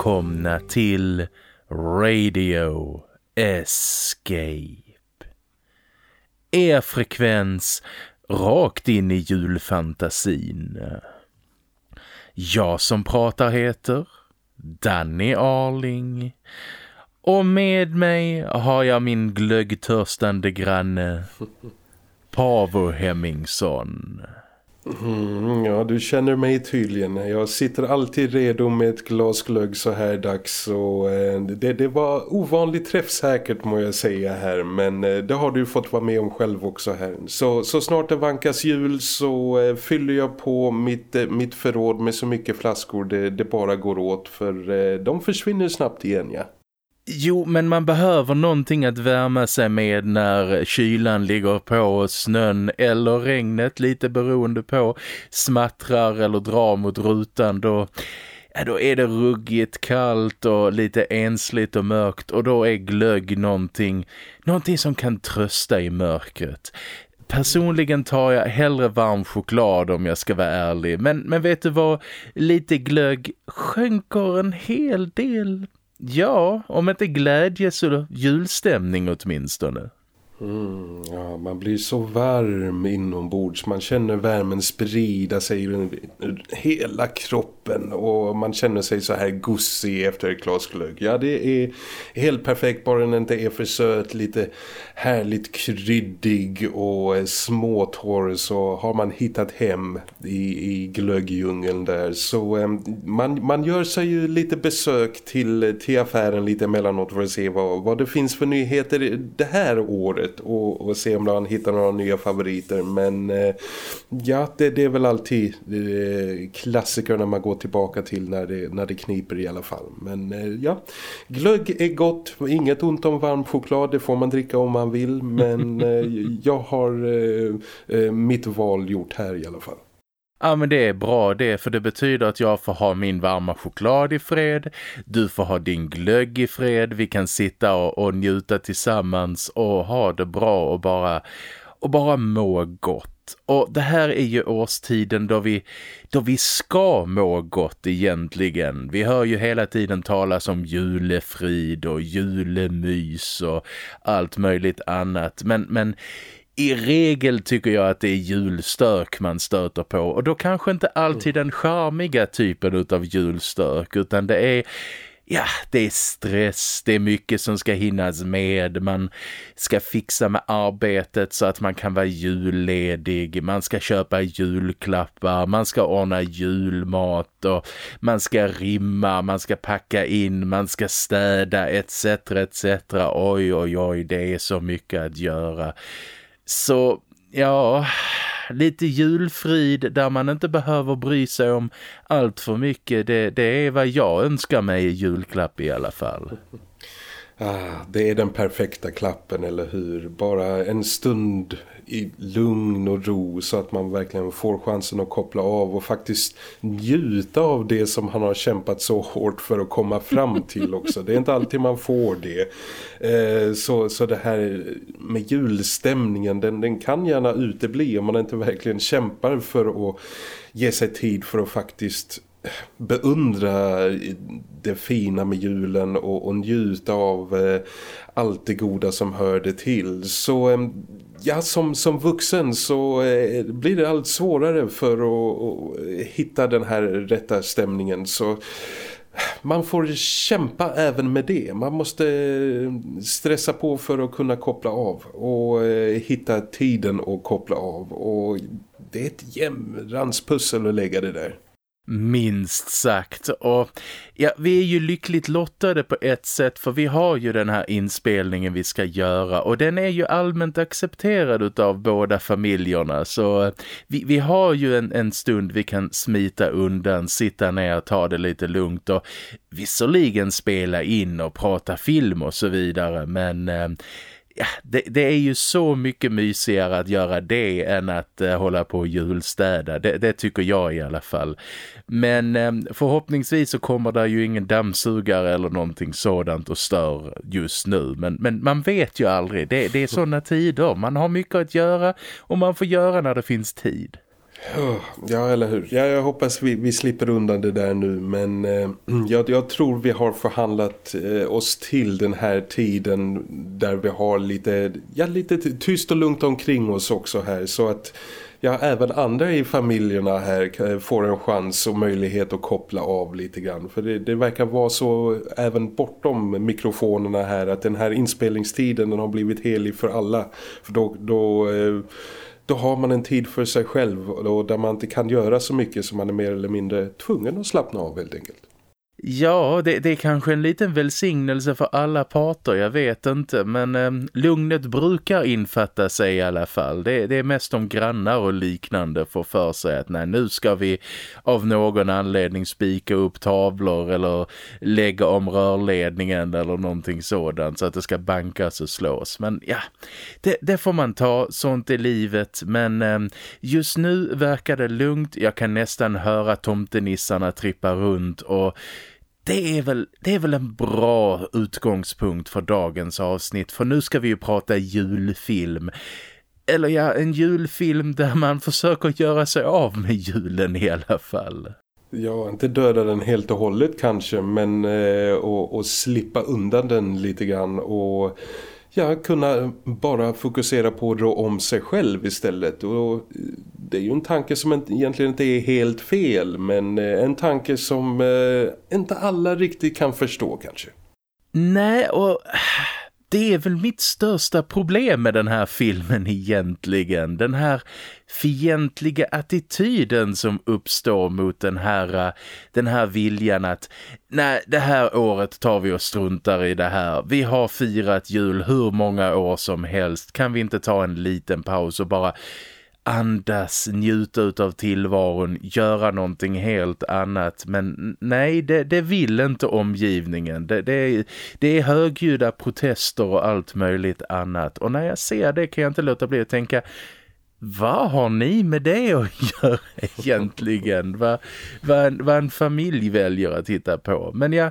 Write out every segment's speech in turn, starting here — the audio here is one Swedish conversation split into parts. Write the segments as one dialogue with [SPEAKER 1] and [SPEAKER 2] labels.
[SPEAKER 1] Välkomna till Radio Escape. Er frekvens rakt in i julfantasin. Jag som pratar heter Danny Arling. Och med mig har jag min glöggtörstande granne Pavo Hemmingsson.
[SPEAKER 2] Mm, ja, du känner mig tydligen. Jag sitter alltid redo med ett glas glögg så här dags. Och, eh, det, det var ovanligt träffsäkert må jag säga här. Men eh, det har du fått vara med om själv också här. Så, så snart det vankas jul så eh, fyller jag på mitt, eh, mitt förråd med så mycket flaskor det, det bara går åt. För eh, de försvinner snabbt igen, ja.
[SPEAKER 1] Jo, men man behöver någonting att värma sig med när kylan ligger på och snön eller regnet, lite beroende på, smattrar eller drar mot rutan. Då, ja, då är det ruggigt kallt och lite ensligt och mörkt och då är glögg någonting, någonting som kan trösta i mörkret. Personligen tar jag hellre varm choklad om jag ska vara ärlig. Men, men vet du vad? Lite glögg skänker en hel del Ja, om inte glädje så julstämning åtminstone.
[SPEAKER 2] Mm, ja, man blir så varm inombords. Man känner värmen sprida sig i hela kroppen och man känner sig så här gussig efter ett glas glögg. Ja, det är helt perfekt bara den inte är för söt, lite härligt kryddig och småtorr så har man hittat hem i, i glöggjungeln där. Så eh, man, man gör sig ju lite besök till, till affären lite emellanåt för att se vad, vad det finns för nyheter det här året året och, och se om han hittar några nya favoriter. Men eh, ja, det, det, är väl alltid eh, klassiker när man går tillbaka till när det, när det kniper i alla fall. Men eh, ja, glögg är gott. Inget ont om varm choklad, det får man dricka om man vill. Men eh, jag har eh, eh, mitt val gjort här i alla fall.
[SPEAKER 1] Ja men det är bra det för det betyder att jag får ha min varma choklad i fred. Du får ha din glögg i fred. Vi kan sitta och, och njuta tillsammans och ha det bra och bara, och bara må gott. Och det här är ju årstiden då vi, då vi ska må gott egentligen. Vi hör ju hela tiden talas om julefrid och julemys och allt möjligt annat. Men, men i regel tycker jag att det är julstök man stöter på och då kanske inte alltid den charmiga typen av julstök utan det är Ja, det är stress, det är mycket som ska hinnas med, man ska fixa med arbetet så att man kan vara julledig, man ska köpa julklappar, man ska ordna julmat och man ska rimma, man ska packa in, man ska städa etc. etc. Oj, oj, oj, det är så mycket att göra. Så ja, lite julfrid där man inte behöver bry sig om allt för mycket. Det, det är vad jag önskar mig i julklapp i alla fall.
[SPEAKER 2] Ah, det är den perfekta klappen, eller hur? Bara en stund i lugn och ro så att man verkligen får chansen att koppla av och faktiskt njuta av det som han har kämpat så hårt för att komma fram till också. Det är inte alltid man får det. Eh, så, så det här med julstämningen, den, den kan gärna utebli om man inte verkligen kämpar för att ge sig tid för att faktiskt beundra det fina med julen och, och njuta av eh, allt det goda som hörde till. Så eh, ja, som, som vuxen så eh, blir det allt svårare för att, hitta den här rätta stämningen. Så man får kämpa även med det. Man måste eh, stressa på för att kunna koppla av och eh, hitta tiden att koppla av. Och det är ett jämrans pussel att lägga det där.
[SPEAKER 1] Minst sagt. Och ja, vi är ju lyckligt lottade på ett sätt för vi har ju den här inspelningen vi ska göra och den är ju allmänt accepterad av båda familjerna så eh, vi, vi har ju en, en stund vi kan smita undan, sitta ner och ta det lite lugnt och visserligen spela in och prata film och så vidare men... Eh, det, det, är ju så mycket mysigare att göra det än att eh, hålla på och julstäda. Det, det, tycker jag i alla fall. Men eh, förhoppningsvis så kommer det ju ingen dammsugare eller någonting sådant och stör just nu. Men, men man vet ju aldrig. Det, det är sådana tider. Man har mycket att göra och man får göra när det finns tid.
[SPEAKER 2] Ja, eller hur? Ja, jag hoppas vi, vi slipper undan det där nu. Men eh, jag, jag, tror vi har förhandlat eh, oss till den här tiden där vi har lite, ja, lite tyst och lugnt omkring oss också här. Så att ja, även andra i familjerna här eh, får en chans och möjlighet att koppla av lite grann. För det, det verkar vara så även bortom mikrofonerna här att den här inspelningstiden den har blivit helig för alla. För då... då eh, då har man en tid för sig själv och där man inte kan göra så mycket som man är mer eller mindre tvungen att slappna av helt enkelt.
[SPEAKER 1] Ja, det, det, är kanske en liten välsignelse för alla parter, jag vet inte. Men eh, lugnet brukar infatta sig i alla fall. Det, det, är mest de grannar och liknande får för sig att nej, nu ska vi av någon anledning spika upp tavlor eller lägga om rörledningen eller någonting sådant så att det ska bankas och slås. Men ja, det, det får man ta, sånt i livet. Men eh, just nu verkar det lugnt. Jag kan nästan höra tomtenissarna trippa runt och det är, väl, det är väl en bra utgångspunkt för dagens avsnitt. För nu ska vi ju prata julfilm. Eller ja, en julfilm där man försöker göra sig av med julen i alla fall.
[SPEAKER 2] Ja, inte döda den helt och hållet kanske, men eh, och, och slippa undan den lite grann och ja, kunna bara fokusera på att rå om sig själv istället. Och eh, det är ju en tanke som egentligen inte är helt fel, men eh, en tanke som eh, inte alla riktigt kan förstå kanske.
[SPEAKER 1] Nej, och det är väl mitt största problem med den här filmen egentligen. Den här fientliga attityden som uppstår mot den här, den här viljan att nej, det här året tar vi och struntar i det här. Vi har firat jul hur många år som helst. Kan vi inte ta en liten paus och bara andas, njuta av tillvaron, göra någonting helt annat. Men nej, det, det vill inte omgivningen. Det, det, är, det är högljudda protester och allt möjligt annat. Och när jag ser det kan jag inte låta bli att tänka vad har ni med det att göra egentligen? vad, vad, vad en familj väljer att titta på. Men ja,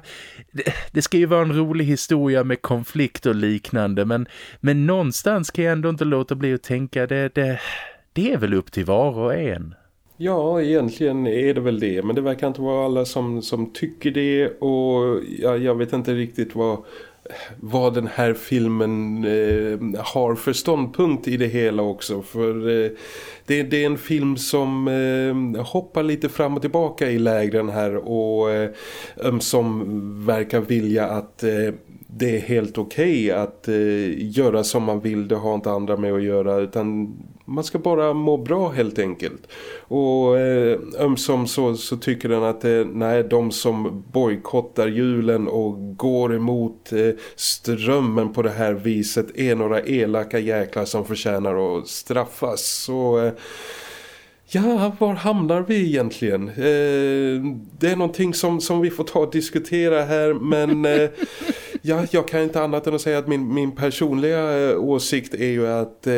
[SPEAKER 1] det, det, ska ju vara en rolig historia med konflikt och liknande. Men, men någonstans kan jag ändå inte låta bli att tänka det, det, det är väl upp till var och en.
[SPEAKER 2] Ja, egentligen är det väl det. Men det verkar inte vara alla som, som tycker det. Och jag, jag vet inte riktigt vad, vad den här filmen eh, har för ståndpunkt i det hela också. För eh, det, det, är en film som eh, hoppar lite fram och tillbaka i lägren här. Och eh, som verkar vilja att eh, det är helt okej okay att eh, göra som man vill. Det har inte andra med att göra utan man ska bara må bra helt enkelt. Och eh, ömsom så, så tycker den att eh, nej, de som bojkottar julen och går emot eh, strömmen på det här viset är några elaka jäklar som förtjänar att straffas. Så... Eh, Ja, var hamnar vi egentligen? Eh, det är någonting som, som vi får ta och diskutera här men eh, ja, jag kan inte annat än att säga att min, min personliga eh, åsikt är ju att eh,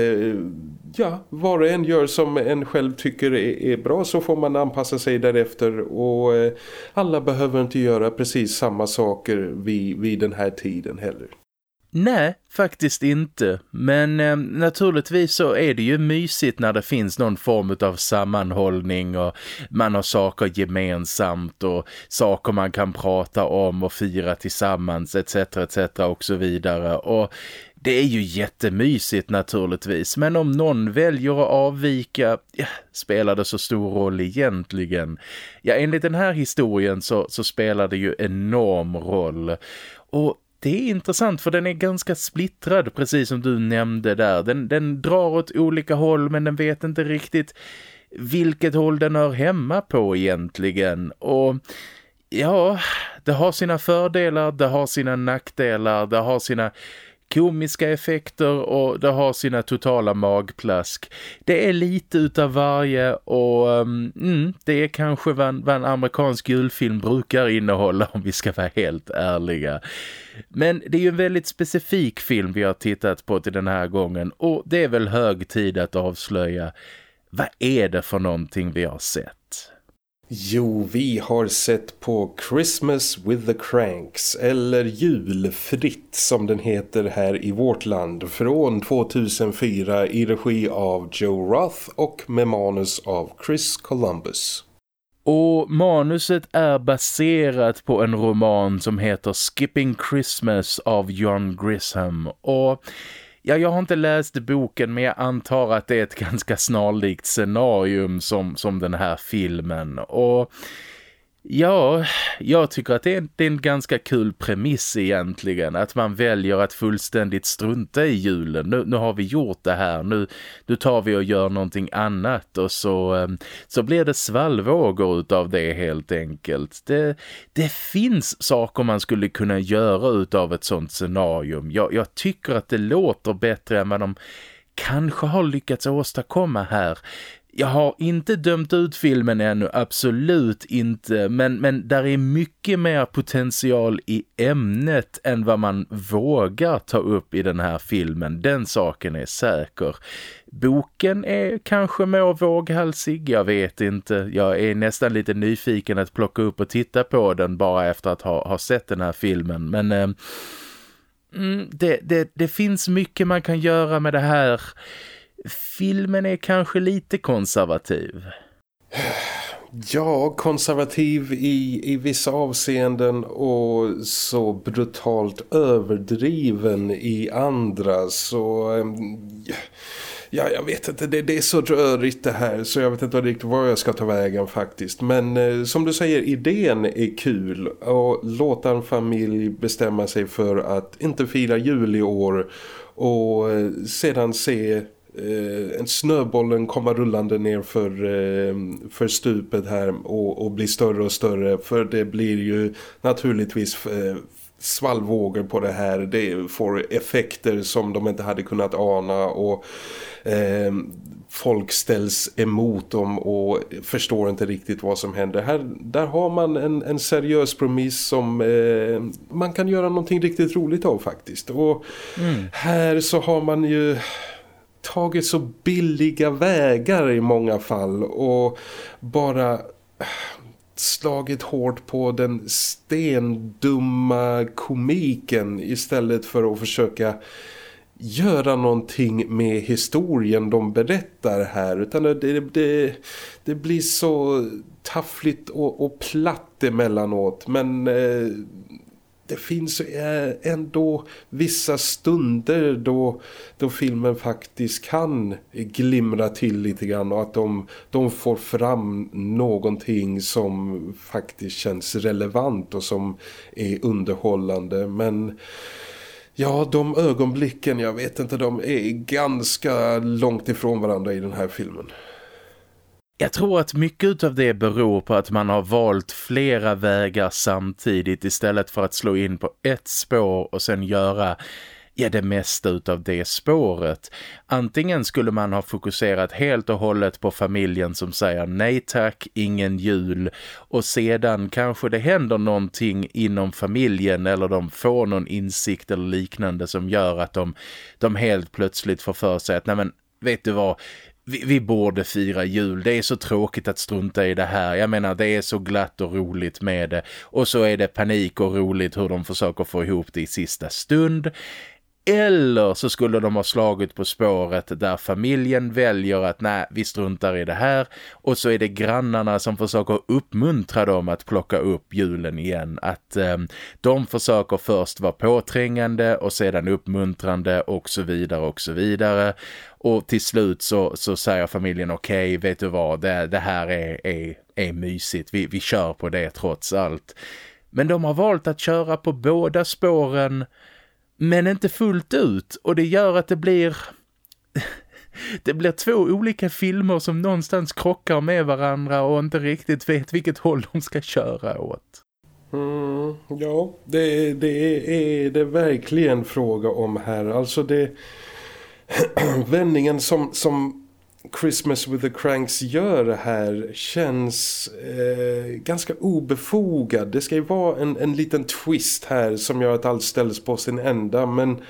[SPEAKER 2] ja, var och en gör som en själv tycker är, är, bra så får man anpassa sig därefter och eh, alla behöver inte göra precis samma saker vid, vid den här tiden heller.
[SPEAKER 1] Nej, faktiskt inte. Men eh, naturligtvis så är det ju mysigt när det finns någon form av sammanhållning och man har saker gemensamt och saker man kan prata om och fira tillsammans etc. etc. och så vidare. Och det är ju jättemysigt naturligtvis, men om någon väljer att avvika, ja, spelar det så stor roll egentligen? Ja, enligt den här historien så, så spelar det ju enorm roll. Och det är intressant för den är ganska splittrad precis som du nämnde där. Den, den drar åt olika håll men den vet inte riktigt vilket håll den hör hemma på egentligen. Och ja, det har sina fördelar, det har sina nackdelar, det har sina komiska effekter och det har sina totala magplask. Det är lite utav varje och um, mm, det är kanske vad, vad en amerikansk julfilm brukar innehålla om vi ska vara helt ärliga. Men det är ju en väldigt specifik film vi har tittat på till den här gången och det är väl hög tid att avslöja vad är det för någonting vi har sett?
[SPEAKER 2] Jo, vi har sett på Christmas with the Cranks eller Julfritt som den heter här i vårt land från 2004 i regi av Joe Roth och med manus av Chris Columbus.
[SPEAKER 1] Och manuset är baserat på en roman som heter Skipping Christmas av John Grisham och Ja, jag har inte läst boken men jag antar att det är ett ganska snarlikt scenarium som, som den här filmen. Och Ja, jag tycker att det är, det är, en ganska kul premiss egentligen. Att man väljer att fullständigt strunta i julen. Nu, nu har vi gjort det här. Nu, nu tar vi och gör någonting annat. Och så, ehm, så blir det svallvågor av det helt enkelt. Det, det finns saker man skulle kunna göra av ett sånt scenarium. Jag, jag tycker att det låter bättre än vad de kanske har lyckats åstadkomma här. Jag har inte dömt ut filmen ännu, absolut inte. Men, men där är mycket mer potential i ämnet än vad man vågar ta upp i den här filmen. Den saken är säker. Boken är kanske mer våghalsig, jag vet inte. Jag är nästan lite nyfiken att plocka upp och titta på den bara efter att ha, ha sett den här filmen. Men... Eh, mm, det, det, det finns mycket man kan göra med det här filmen är kanske lite konservativ.
[SPEAKER 2] Ja, konservativ i, i vissa avseenden och så brutalt överdriven i andra. Så ja, jag vet inte, det, det, är så rörigt det här så jag vet inte riktigt var jag ska ta vägen faktiskt. Men eh, som du säger, idén är kul och låta en familj bestämma sig för att inte fira jul i år och eh, sedan se eh, en snöbollen komma rullande ner för, eh, för stupet här och, och bli större och större för det blir ju naturligtvis eh, svallvågor på det här det får effekter som de inte hade kunnat ana och eh, folk ställs emot dem och förstår inte riktigt vad som händer. Här, där har man en, en seriös premiss som eh, man kan göra någonting riktigt roligt av faktiskt. Och mm. här så har man ju tagit så billiga vägar i många fall och bara äh, slagit hårt på den stendumma komiken istället för att försöka göra någonting med historien de berättar här. Utan det, det, det blir så taffligt och, och platt emellanåt. Men eh, det finns eh, ändå vissa stunder då, då filmen faktiskt kan glimra till lite grann och att de, de får fram någonting som faktiskt känns relevant och som är underhållande men ja de ögonblicken jag vet inte de är ganska långt ifrån varandra i den här filmen.
[SPEAKER 1] Jag tror att mycket av det beror på att man har valt flera vägar samtidigt istället för att slå in på ett spår och sen göra ja, det mesta utav det spåret. Antingen skulle man ha fokuserat helt och hållet på familjen som säger nej tack, ingen jul och sedan kanske det händer någonting inom familjen eller de får någon insikt eller liknande som gör att de, de helt plötsligt får för sig att nej men vet du vad, vi, vi, borde fira jul. Det är så tråkigt att strunta i det här. Jag menar, det är så glatt och roligt med det. Och så är det panik och roligt hur de försöker få ihop det i sista stund. Eller så skulle de ha slagit på spåret där familjen väljer att nej, vi struntar i det här. Och så är det grannarna som försöker uppmuntra dem att plocka upp julen igen. Att eh, de försöker först vara påträngande och sedan uppmuntrande och så vidare och så vidare. Och till slut så, så säger familjen okej, okay, vet du vad, det, det här är, är, är mysigt. Vi, vi kör på det trots allt. Men de har valt att köra på båda spåren men inte fullt ut och det gör att det blir det blir två olika filmer som någonstans krockar med varandra och inte riktigt vet vilket håll de ska köra åt.
[SPEAKER 2] Mm, ja, det, det är det verkligen fråga om här. Alltså det vändningen som, som Christmas with the Cranks gör här känns eh, ganska obefogad. Det ska ju vara en, en liten twist här som gör att allt ställs på sin ända men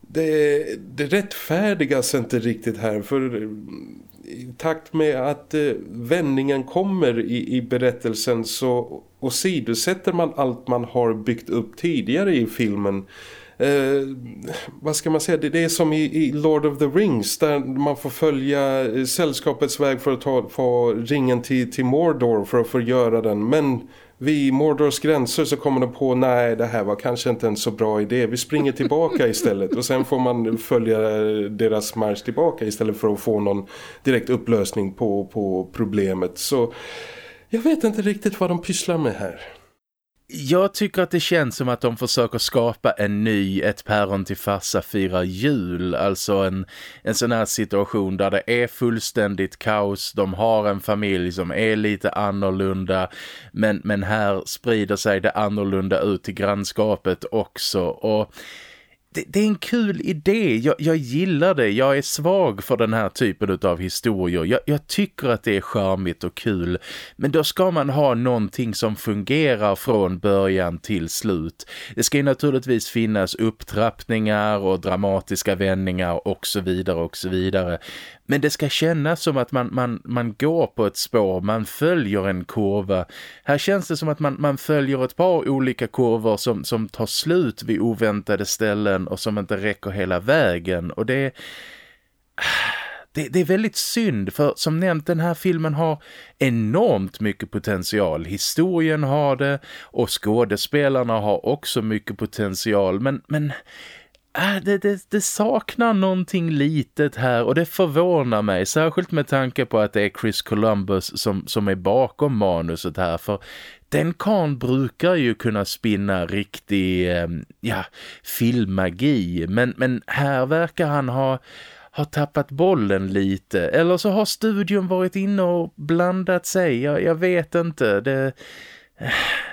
[SPEAKER 2] det, det rättfärdigas inte riktigt här för i takt med att eh, vändningen kommer i, i berättelsen så åsidosätter man allt man har byggt upp tidigare i filmen eh, vad ska man säga, det, det är som i, i, Lord of the Rings där man får följa eh, sällskapets väg för att ta, få ringen till, till Mordor för att få göra den men vid Mordors gränser så kommer de på nej det här var kanske inte en så bra idé. Vi springer tillbaka istället och sen får man följa deras marsch tillbaka istället för att få någon direkt upplösning på, på problemet. Så jag vet inte riktigt vad de pysslar med här.
[SPEAKER 1] Jag tycker att det känns som att de försöker skapa en ny ett päron till farsa firar jul. Alltså en, en sån här situation där det är fullständigt kaos. De har en familj som är lite annorlunda. Men, men här sprider sig det annorlunda ut till grannskapet också. Och det, det, är en kul idé. Jag, jag, gillar det. Jag är svag för den här typen av historier. Jag, jag, tycker att det är charmigt och kul. Men då ska man ha någonting som fungerar från början till slut. Det ska ju naturligtvis finnas upptrappningar och dramatiska vändningar och så vidare och så vidare. Men det ska kännas som att man, man, man går på ett spår, man följer en kurva. Här känns det som att man, man följer ett par olika kurvor som, som tar slut vid oväntade ställen och som inte räcker hela vägen. Och det, det, det är väldigt synd för som nämnt den här filmen har enormt mycket potential. Historien har det och skådespelarna har också mycket potential men... men äh, det, det, det, saknar någonting litet här och det förvånar mig. Särskilt med tanke på att det är Chris Columbus som, som är bakom manuset här. För den kan brukar ju kunna spinna riktig ehm, ja, filmmagi. Men, men här verkar han ha har tappat bollen lite. Eller så har studion varit inne och blandat sig. Jag, jag vet inte. Det, äh,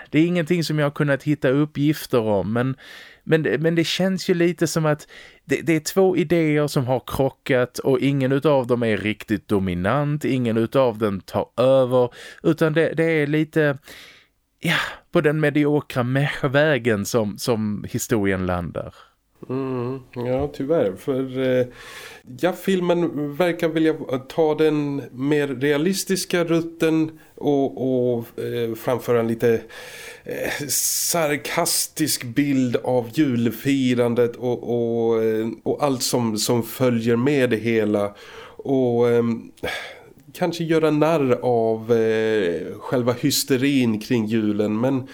[SPEAKER 1] det är ingenting som jag har kunnat hitta uppgifter om. Men men, men det känns ju lite som att det, det, är två idéer som har krockat och ingen av dem är riktigt dominant, ingen av dem tar över utan det, det är lite ja, på den mediokra vägen som, som historien landar.
[SPEAKER 2] Mm, ja, tyvärr. För eh, ja, filmen verkar vilja ta den mer realistiska rutten och, och eh, framföra en lite eh, sarkastisk bild av julfirandet och, och, eh, och allt som, som följer med det hela. Och ehm, kanske göra narr av eh, själva hysterin kring julen men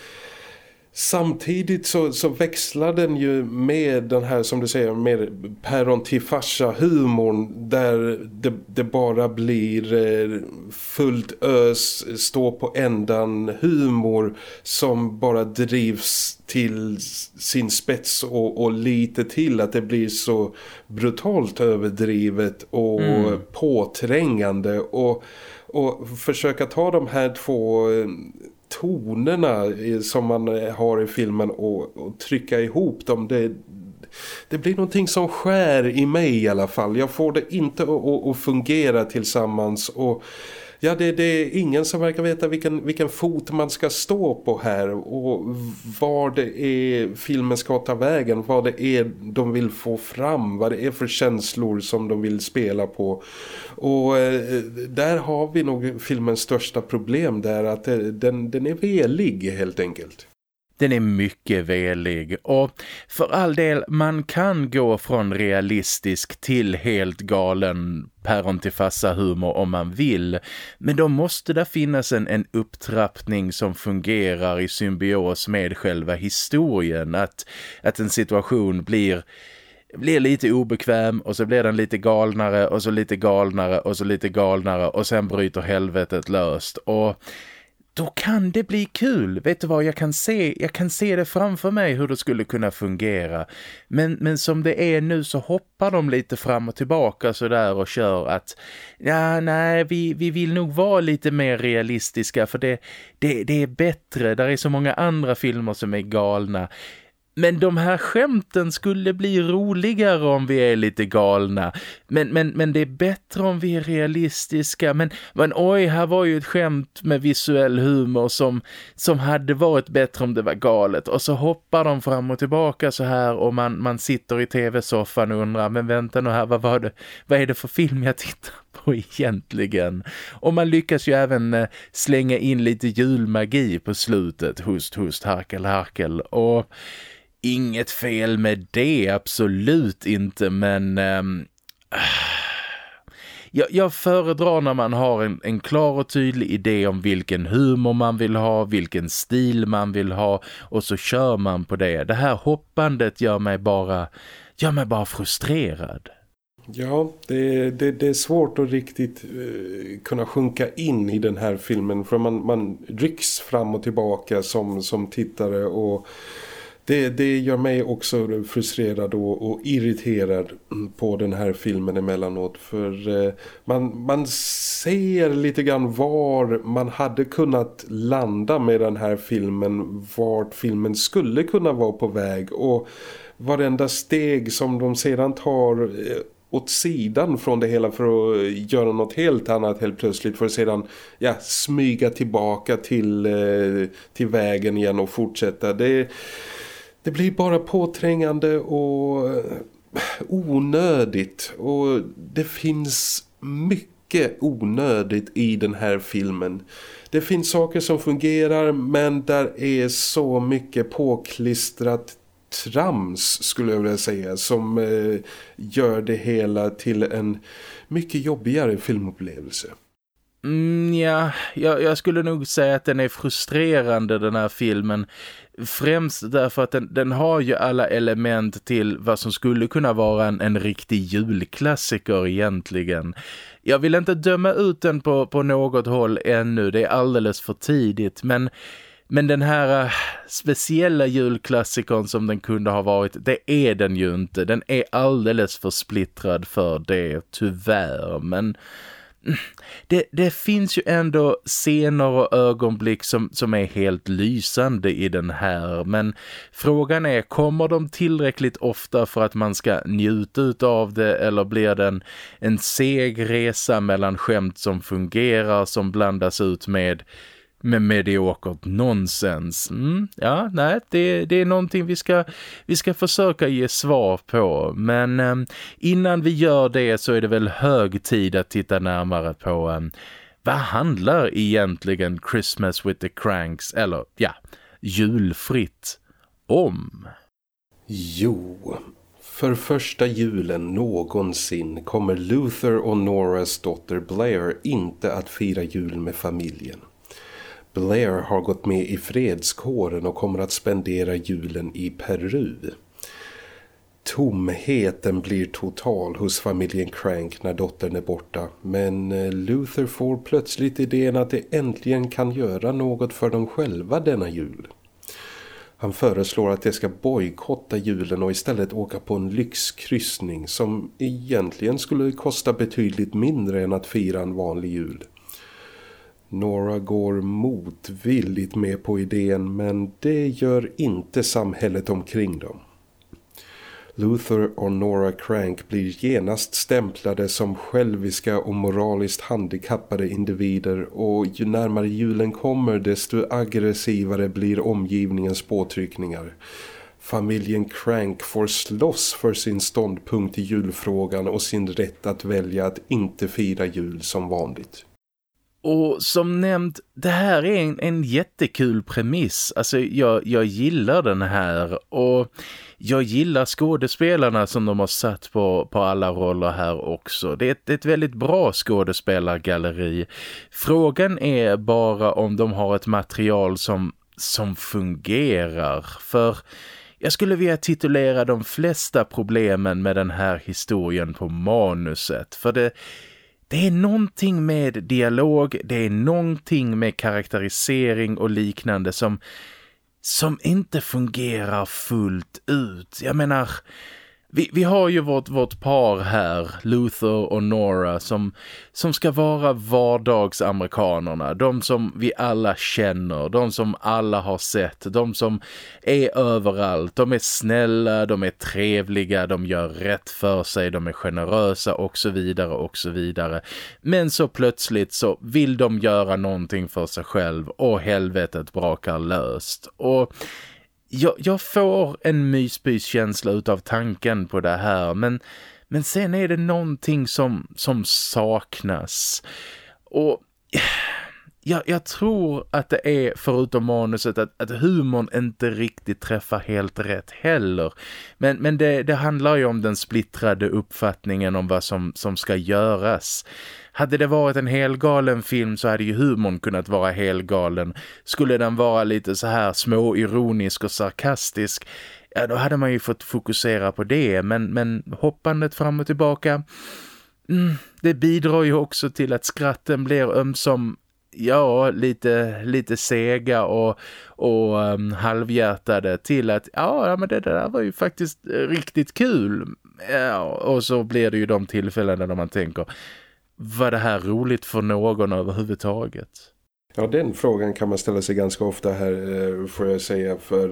[SPEAKER 2] Samtidigt så, så växlar den ju med den här som du säger mer päron till farsa humorn där det, det, bara blir eh, fullt ös stå på ändan humor som bara drivs till sin spets och, och lite till att det blir så brutalt överdrivet och mm. påträngande och, och försöka ta de här två eh, tonerna som man eh, har i filmen och, och trycka ihop dem det, det blir någonting som skär i mig i alla fall. Jag får det inte att, att fungera tillsammans och ja, det, det, är ingen som verkar veta vilken, vilken fot man ska stå på här och var det är filmen ska ta vägen, vad det är de vill få fram, vad det är för känslor som de vill spela på. Och eh, där har vi nog filmens största problem där att eh, den, den är velig helt enkelt.
[SPEAKER 1] Den är mycket velig och för all del man kan gå från realistisk till helt galen päron till fassa humor om man vill. Men då måste det finnas en, en upptrappning som fungerar i symbios med själva historien. Att, att en situation blir blir lite obekväm och så blir den lite galnare och så lite galnare och så lite galnare och sen bryter helvetet löst. Och då kan det bli kul. Vet du vad, jag kan se, jag kan se det framför mig hur det skulle kunna fungera. Men, men som det är nu så hoppar de lite fram och tillbaka så där och kör att ja, nej, vi, vi vill nog vara lite mer realistiska för det, det, det är bättre. Där är så många andra filmer som är galna. Men de här skämten skulle bli roligare om vi är lite galna. Men, men, men det är bättre om vi är realistiska. Men, men oj, här var ju ett skämt med visuell humor som, som hade varit bättre om det var galet. Och så hoppar de fram och tillbaka så här och man, man sitter i tv-soffan och undrar, men vänta nu här, vad var det? Vad är det för film jag tittar då egentligen. Och man lyckas ju även eh, slänga in lite julmagi på slutet. Hust, hust, harkel, harkel. Och inget fel med det, absolut inte. Men... Ähm, jag, jag föredrar när man har en, en klar och tydlig idé om vilken humor man vill ha, vilken stil man vill ha och så kör man på det. Det här hoppandet gör mig bara, gör mig bara frustrerad.
[SPEAKER 2] Ja, det, det, det, är svårt att riktigt eh, kunna sjunka in i den här filmen. För man, man rycks fram och tillbaka som, som tittare och det, det gör mig också frustrerad och, och, irriterad på den här filmen emellanåt. För eh, man, man ser lite grann var man hade kunnat landa med den här filmen, vart filmen skulle kunna vara på väg. Och varenda steg som de sedan tar eh, åt sidan från det hela för att göra något helt annat helt plötsligt för att sedan ja, smyga tillbaka till, eh, till vägen igen och fortsätta. Det, det blir bara påträngande och eh, onödigt och det finns mycket onödigt i den här filmen. Det finns saker som fungerar men där är så mycket påklistrat trams skulle jag vilja säga som eh, gör det hela till en mycket jobbigare filmupplevelse.
[SPEAKER 1] Mm, ja, jag, jag, skulle nog säga att den är frustrerande den här filmen. Främst därför att den, den har ju alla element till vad som skulle kunna vara en, en riktig julklassiker egentligen. Jag vill inte döma ut den på, på något håll ännu, det är alldeles för tidigt. Men, men den här eh, speciella julklassikern som den kunde ha varit, det är den ju inte. Den är alldeles för splittrad för det, tyvärr. Men mm, det, det finns ju ändå scener och ögonblick som, som är helt lysande i den här. Men frågan är, kommer de tillräckligt ofta för att man ska njuta av det eller blir det en, en seg resa mellan skämt som fungerar som blandas ut med med mediokert nonsens. Mm, ja, nej, det, det är någonting vi ska, vi ska försöka ge svar på. Men eh, innan vi gör det så är det väl hög tid att titta närmare på eh, vad handlar egentligen Christmas with the Cranks, eller ja, julfritt, om?
[SPEAKER 2] Jo, för första julen någonsin kommer Luther och Noras dotter Blair inte att fira jul med familjen. Blair har gått med i fredskåren och kommer att spendera julen i Peru. Tomheten blir total hos familjen Crank när dottern är borta men eh, Luther får plötsligt idén att det äntligen kan göra något för dem själva denna jul. Han föreslår att de ska bojkotta julen och istället åka på en lyxkryssning som egentligen skulle kosta betydligt mindre än att fira en vanlig jul. Några går motvilligt med på idén men det gör inte samhället omkring dem. Luther och Nora Crank blir genast stämplade som själviska och moraliskt handikappade individer och ju närmare julen kommer desto aggressivare blir omgivningens påtryckningar. Familjen Crank får slåss för sin ståndpunkt i julfrågan och sin rätt att välja att inte fira jul som vanligt.
[SPEAKER 1] Och som nämnt, det här är en, en jättekul premiss. Alltså jag, jag gillar den här och jag gillar skådespelarna som de har satt på, på alla roller här också. Det är ett, ett väldigt bra skådespelargalleri. Frågan är bara om de har ett material som, som fungerar. För jag skulle vilja titulera de flesta problemen med den här historien på manuset. För det det är någonting med dialog, det är någonting med karaktärisering och liknande som, som inte fungerar fullt ut. Jag menar, vi, vi har ju vårt, vårt par här, Luther och Nora, som, som ska vara vardagsamerikanerna. De som vi alla känner, de som alla har sett, de som är överallt. De är snälla, de är trevliga, de gör rätt för sig, de är generösa och så vidare och så vidare. Men så plötsligt så vill de göra någonting för sig själv och helvetet brakar löst. Och jag, jag får en mysbyskänsla utav tanken på det här men, Men sen är det någonting som, som saknas. Och jag, jag tror att det är, förutom manuset, att, att humorn inte riktigt träffar helt rätt heller. Men, men det, det handlar ju om den splittrade uppfattningen om vad som, som ska göras. Hade det varit en helgalen film så hade ju humorn kunnat vara helgalen. Skulle den vara lite så här småironisk och sarkastisk, ja då hade man ju fått fokusera på det. Men, men hoppandet fram och tillbaka... Mm, det bidrar ju också till att skratten blir ömsom ja, lite, lite sega och, och um, halvhjärtade till att ja, men det där var ju faktiskt eh, riktigt kul. Ja, och så blir det ju de tillfällen när man tänker var det här roligt för någon överhuvudtaget?
[SPEAKER 2] Ja, den frågan kan man ställa sig ganska ofta här eh, får jag säga för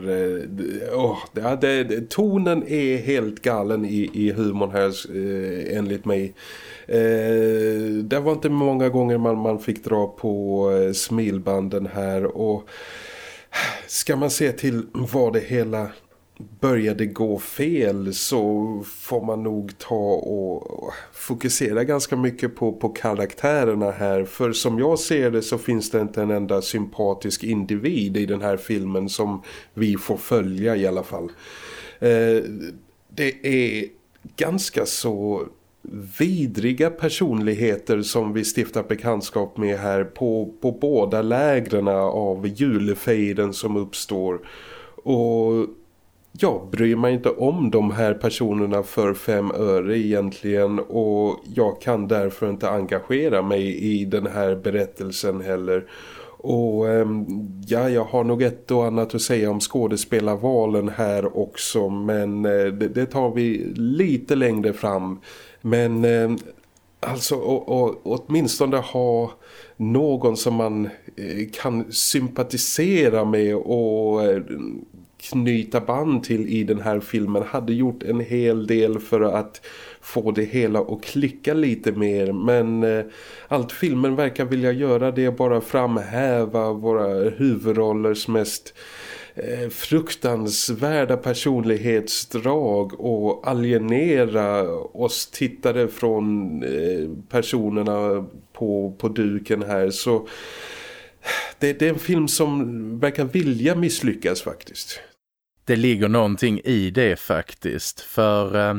[SPEAKER 2] oh, det, det, tonen är helt galen i, i humorn här eh, enligt mig. Eh, det var inte många gånger man, man fick dra på eh, smilbanden här och ska man se till vad det hela började gå fel så får man nog ta och fokusera ganska mycket på, på karaktärerna här. För som jag ser det så finns det inte en enda sympatisk individ i den här filmen som vi får följa i alla fall. Eh, det är ganska så vidriga personligheter som vi stiftar bekantskap med här på, på båda lägren av julefejden som uppstår. Och jag bryr mig inte om de här personerna för fem öre egentligen och jag kan därför inte engagera mig i den här berättelsen heller. Och ehm, ja, jag har nog ett och annat att säga om skådespelarvalen här också men eh, det, det tar vi lite längre fram. Men ehm, alltså och, och, åtminstone ha någon som man eh, kan sympatisera med och eh, knyta band till i den här filmen hade gjort en hel del för att få det hela att klicka lite mer men eh, allt filmen verkar vilja göra det är bara framhäva våra huvudrollers mest eh, fruktansvärda personlighetsdrag och alienera oss tittare från eh, personerna på, på duken här så det, det, är en film som verkar vilja misslyckas faktiskt.
[SPEAKER 1] Det ligger någonting i det faktiskt. För eh,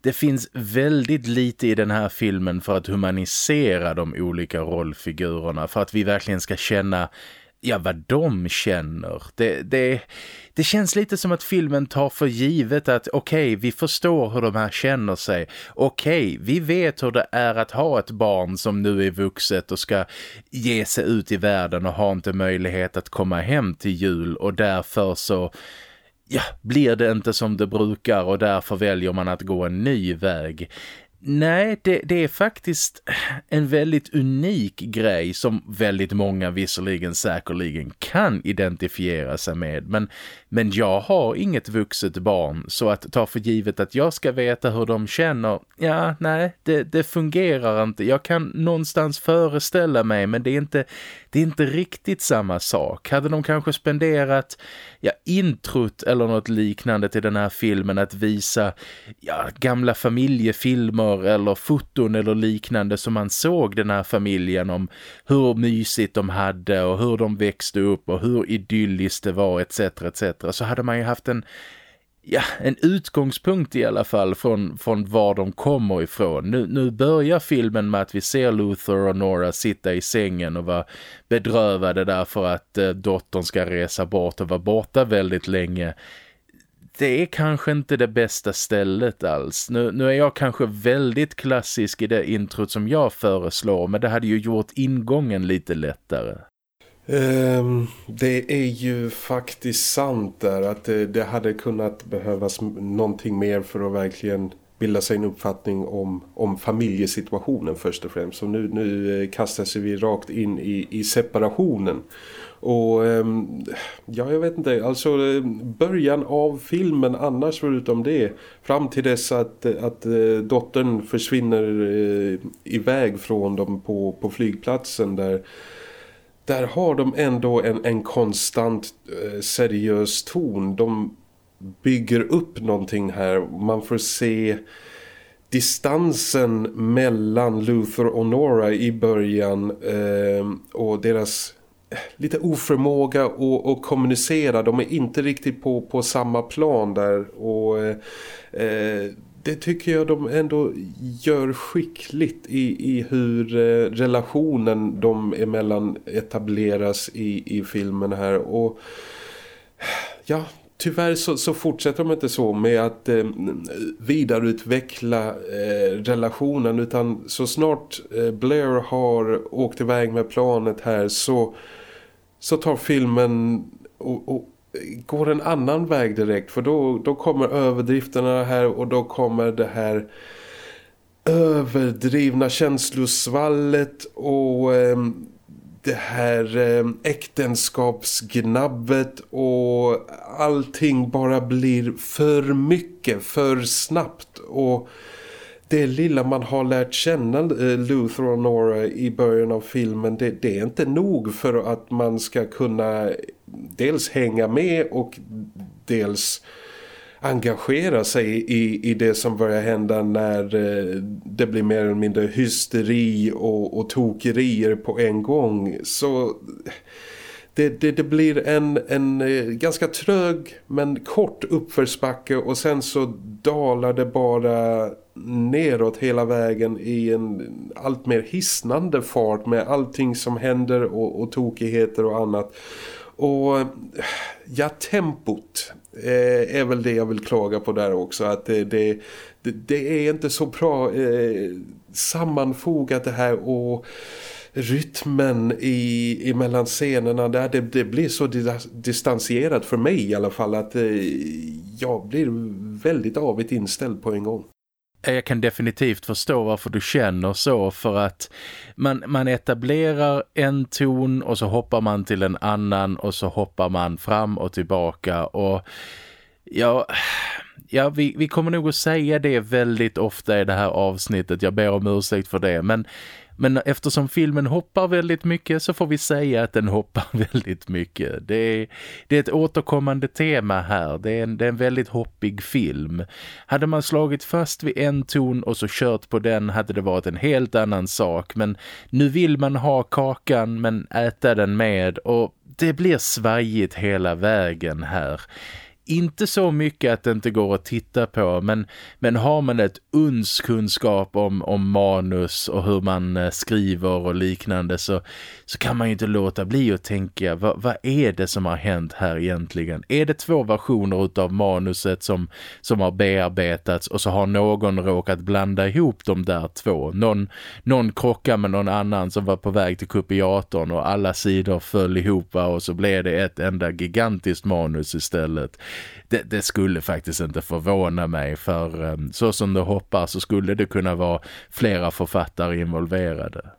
[SPEAKER 1] det finns väldigt lite i den här filmen för att humanisera de olika rollfigurerna. För att vi verkligen ska känna ja, vad de känner. Det, det, det känns lite som att filmen tar för givet att okej, okay, vi förstår hur de här känner sig. Okej, okay, vi vet hur det är att ha ett barn som nu är vuxet och ska ge sig ut i världen och har inte möjlighet att komma hem till jul och därför så ja, blir det inte som det brukar och därför väljer man att gå en ny väg. Nej, det, det, är faktiskt en väldigt unik grej som väldigt många visserligen säkerligen kan identifiera sig med. Men, men jag har inget vuxet barn så att ta för givet att jag ska veta hur de känner, ja, nej, det, det fungerar inte. Jag kan någonstans föreställa mig men det är inte, det är inte riktigt samma sak. Hade de kanske spenderat ja, introt eller något liknande till den här filmen att visa ja, gamla familjefilmer eller foton eller liknande som man såg den här familjen om hur mysigt de hade och hur de växte upp och hur idylliskt det var etc. etc så hade man ju haft en ja, en utgångspunkt i alla fall från, från var de kommer ifrån. Nu, nu börjar filmen med att vi ser Luther och Nora sitta i sängen och vara bedrövade därför att eh, dottern ska resa bort och vara borta väldigt länge. Det är kanske inte det bästa stället alls. Nu, nu är jag kanske väldigt klassisk i det introt som jag föreslår men det hade ju gjort ingången lite lättare.
[SPEAKER 2] Um, det är ju faktiskt sant där att det, det, hade kunnat behövas någonting mer för att verkligen bilda sig en uppfattning om, om familjesituationen först och främst. Så nu, nu eh, kastas vi rakt in i, i separationen. Och ehm, ja, jag vet inte, alltså eh, början av filmen annars förutom det, fram till dess att, att eh, dottern försvinner iväg från dem på, på flygplatsen där där har de ändå en, en konstant eh, seriös ton. De bygger upp någonting här. Man får se distansen mellan Luther och Nora i början eh, och deras eh, lite oförmåga att, att kommunicera. De är inte riktigt på, på samma plan där och eh, eh det tycker jag de ändå gör skickligt i, i hur eh, relationen de emellan etableras i, i filmen här. Och ja, tyvärr så, så, fortsätter de inte så med att eh, vidareutveckla eh, relationen. Utan så snart eh, Blair har åkt iväg med planet här så, så tar filmen och, och går en annan väg direkt för då, då kommer överdrifterna här och då kommer det här överdrivna känslosvallet och eh, det här eh, äktenskapsgnabbet och allting bara blir för mycket, för snabbt. Och det lilla man har lärt känna eh, Luther och Nora i början av filmen det, det, är inte nog för att man ska kunna dels hänga med och dels engagera sig i, i det som börjar hända när eh, det blir mer eller mindre hysteri och, och tokerier på en gång så det, det, det, blir en, en eh, ganska trög men kort uppförsbacke och sen så dalar det bara neråt hela vägen i en allt mer hisnande fart med allting som händer och, och tokigheter och annat. Och eh, ja, tempot eh, är väl det jag vill klaga på där också. Att eh, det, det, det är inte så bra eh, sammanfogat det här och rytmen i, i mellan scenerna där det, det blir så distanserat för mig i alla fall att eh, jag blir väldigt avigt inställd på en gång.
[SPEAKER 1] Eh, jag kan definitivt förstå varför du känner så för att man, man etablerar en ton och så hoppar man till en annan och så hoppar man fram och tillbaka. Och ja, ja vi, vi kommer nog att säga det väldigt ofta i det här avsnittet, jag ber om ursäkt för det men men eftersom filmen hoppar väldigt mycket så får vi säga att den hoppar väldigt mycket. Det är, det är ett återkommande tema här. Det är, en, det är en väldigt hoppig film. Hade man slagit fast vid en ton och så kört på den hade det varit en helt annan sak. Men nu vill man ha kakan men äta den med och det blir svajigt hela vägen här inte så mycket att det inte går att titta på men, men har man ett uns kunskap om, om manus och hur man eh, skriver och liknande så, så kan man ju inte låta bli att tänka vad, vad är det som har hänt här egentligen? Är det två versioner av manuset som, som har bearbetats och så har någon råkat blanda ihop de där två? Någon, någon krockar med någon annan som var på väg till kopiatorn och alla sidor föll ihop och så blev det ett enda gigantiskt manus istället det, det, skulle faktiskt inte förvåna mig för ehm, så som du hoppas så skulle det kunna vara flera författare involverade.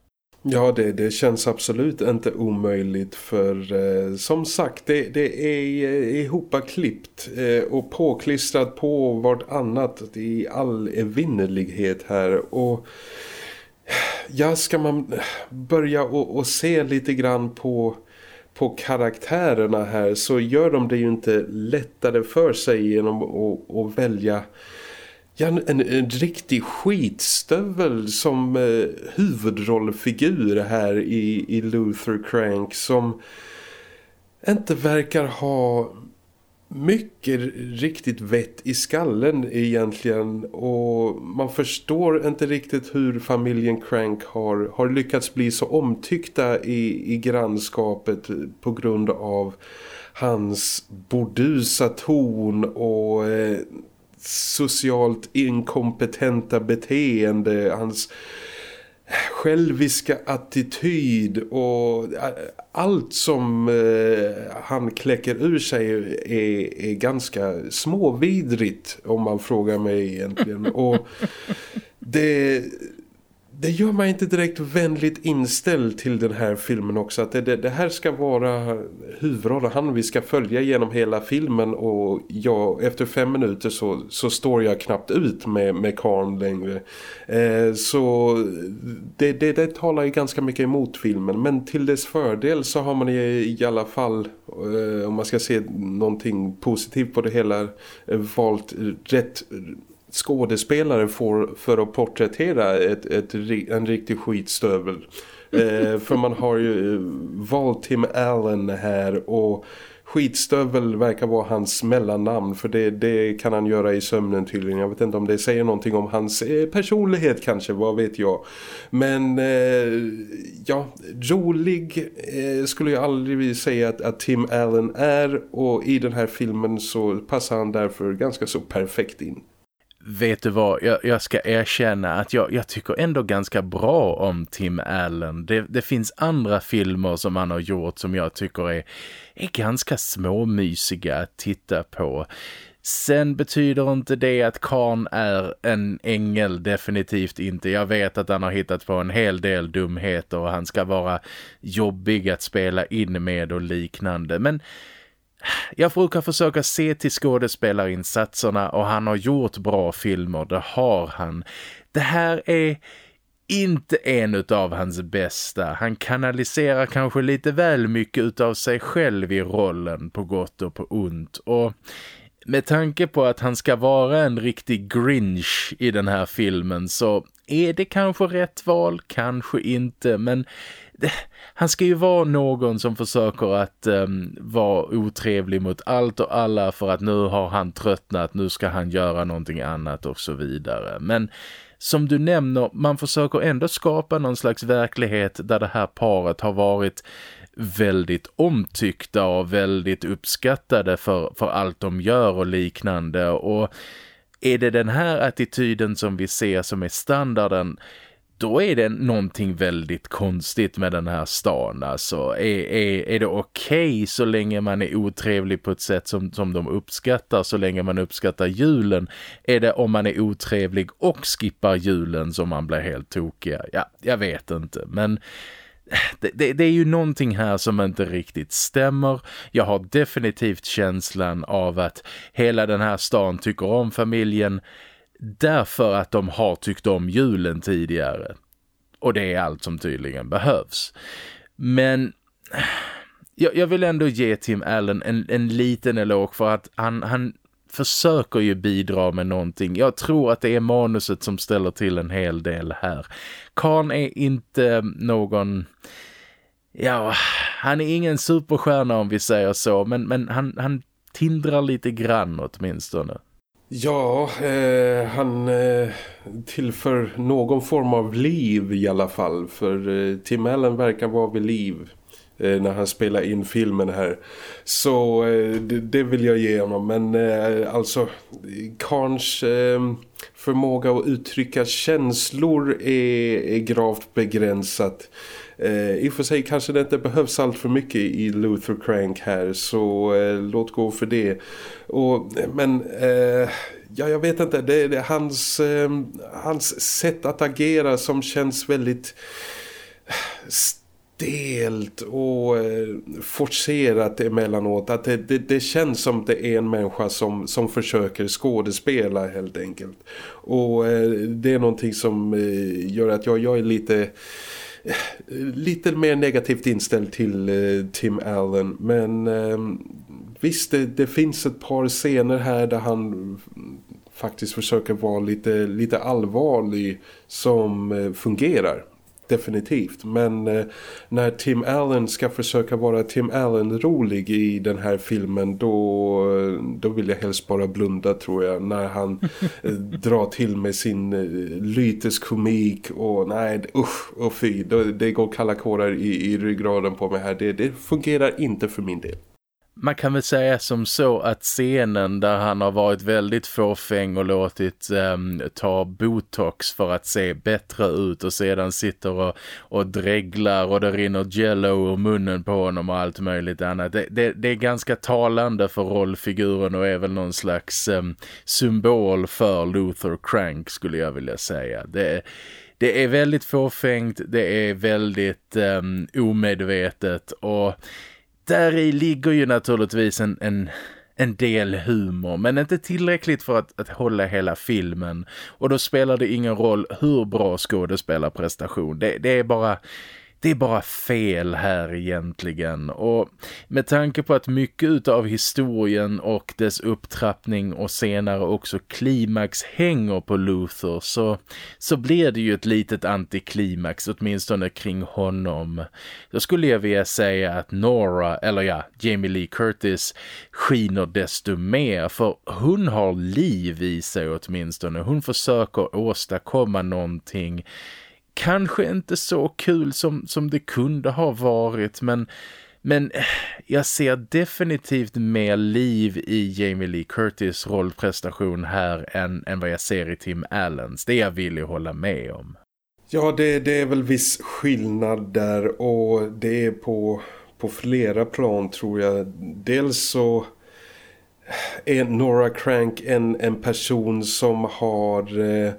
[SPEAKER 2] Ja, det, det känns absolut inte omöjligt för eh, som sagt, det, det är eh, ihopklippt eh, och påklistrat på vartannat i all evinnerlighet här och ja, ska man börja och, och se lite grann på på karaktärerna här så gör de det ju inte lättare för sig genom att, att välja ja, en, en riktig skitstövel som eh, huvudrollfigur här i, i Luther Crank som inte verkar ha mycket riktigt vett i skallen egentligen och man förstår inte riktigt hur familjen Crank har, har lyckats bli så omtyckta i, i grannskapet på grund av hans bordusa ton och eh, socialt inkompetenta beteende, hans själviska attityd och allt som eh, han kläcker ur sig är, är ganska småvidrigt om man frågar mig egentligen. Och det det gör mig inte direkt vänligt inställd till den här filmen också. Att det, det, det här ska vara huvudrollen, han vi ska följa genom hela filmen och jag, efter fem minuter så, så står jag knappt ut med, med Karn längre. Eh, så det, det, det talar ju ganska mycket emot filmen. Men till dess fördel så har man i, i alla fall, eh, om man ska se någonting positivt på det hela, eh, valt rätt skådespelare får för att porträttera ett, ett, en riktig skitstövel. eh, för man har ju valt Tim Allen här och Skitstövel verkar vara hans mellannamn för det, det kan han göra i sömnen tydligen. Jag vet inte om det säger någonting om hans eh, personlighet kanske, vad vet jag. Men eh, ja, rolig eh, skulle jag aldrig vilja säga att, att Tim Allen är och i den här filmen så passar han därför ganska så perfekt in.
[SPEAKER 1] Vet du vad, jag, jag, ska erkänna att jag, jag tycker ändå ganska bra om Tim Allen. Det, det, finns andra filmer som han har gjort som jag tycker är, är ganska småmysiga att titta på. Sen betyder inte det att Khan är en ängel, definitivt inte. Jag vet att han har hittat på en hel del dumheter och han ska vara jobbig att spela in med och liknande. Men jag brukar försöka se till skådespelarinsatserna och han har gjort bra filmer, det har han. Det här är inte en av hans bästa. Han kanaliserar kanske lite väl mycket av sig själv i rollen på gott och på ont. Och med tanke på att han ska vara en riktig grinch i den här filmen så är det kanske rätt val, kanske inte. Men han ska ju vara någon som försöker att um, vara otrevlig mot allt och alla för att nu har han tröttnat, nu ska han göra någonting annat och så vidare. Men som du nämner, man försöker ändå skapa någon slags verklighet där det här paret har varit väldigt omtyckta och väldigt uppskattade för, för allt de gör och liknande och är det den här attityden som vi ser som är standarden då är det någonting väldigt konstigt med den här stan. Alltså, är, är, är det okej okay så länge man är otrevlig på ett sätt som, som de uppskattar, så länge man uppskattar julen? Är det om man är otrevlig och skippar julen som man blir helt tokig? Ja, jag vet inte. Men det, det, det, är ju någonting här som inte riktigt stämmer. Jag har definitivt känslan av att hela den här stan tycker om familjen därför att de har tyckt om julen tidigare. Och det är allt som tydligen behövs. Men jag, jag vill ändå ge Tim Allen en, en liten eloge för att han, han försöker ju bidra med någonting. Jag tror att det är manuset som ställer till en hel del här. Khan är inte någon... Ja, han är ingen superstjärna om vi säger så. Men, men han, han tindrar lite grann åtminstone.
[SPEAKER 2] Ja, eh, han eh, tillför någon form av liv i alla fall. För eh, Tim Allen verkar vara vid liv eh, när han spelar in filmen här. Så eh, det, det, vill jag ge honom. Men eh, alltså, Karns eh, förmåga att uttrycka känslor är, är gravt begränsat. Eh, I och för sig kanske det inte behövs allt för mycket i Luther Crank här så eh, låt gå för det. Och, men eh, ja, jag vet inte, det är hans, eh, hans sätt att agera som känns väldigt eh, stelt och eh, forcerat emellanåt. Att det, det, det, känns som det är en människa som, som försöker skådespela helt enkelt. Och eh, det är någonting som gör att jag, jag är lite lite mer negativt inställd till eh, Tim Allen men eh, visst det, det, finns ett par scener här där han faktiskt försöker vara lite, lite allvarlig som eh, fungerar definitivt. Men eh, när Tim Allen ska försöka vara Tim Allen rolig i den här filmen då, då vill jag helst bara blunda tror jag. När han eh, drar till med sin eh, lyteskomik och nej usch och fy. Det, det går kalla kårar i, i ryggraden på mig här. Det, det fungerar inte för min del.
[SPEAKER 1] Man kan väl säga som så att scenen där han har varit väldigt fåfäng och låtit um, ta botox för att se bättre ut och sedan sitter och, och dreglar och det rinner jello ur munnen på honom och allt möjligt annat. Det, det, det är ganska talande för rollfiguren och är väl någon slags um, symbol för Luther Crank skulle jag vilja säga. Det, det är väldigt fåfängt, det är väldigt um, omedvetet och där i ligger ju naturligtvis en, en, en del humor men inte tillräckligt för att, att hålla hela filmen. Och då spelar det ingen roll hur bra skådespelarprestation. Det, det är bara det är bara fel här egentligen och med tanke på att mycket av historien och dess upptrappning och senare också klimax hänger på Luther så, så blir det ju ett litet antiklimax åtminstone kring honom. Då skulle jag vilja säga att Nora, eller ja, Jamie Lee Curtis skiner desto mer för hon har liv i sig åtminstone. Hon försöker åstadkomma någonting kanske inte så kul som, som det kunde ha varit men, men jag ser definitivt mer liv i Jamie Lee Curtis rollprestation här än, än vad jag ser i Tim Allens. Det är jag villig hålla med om.
[SPEAKER 2] Ja, det, det är väl viss skillnad där och det är på, på flera plan tror jag. Dels så är Nora Crank en, en person som har... Eh,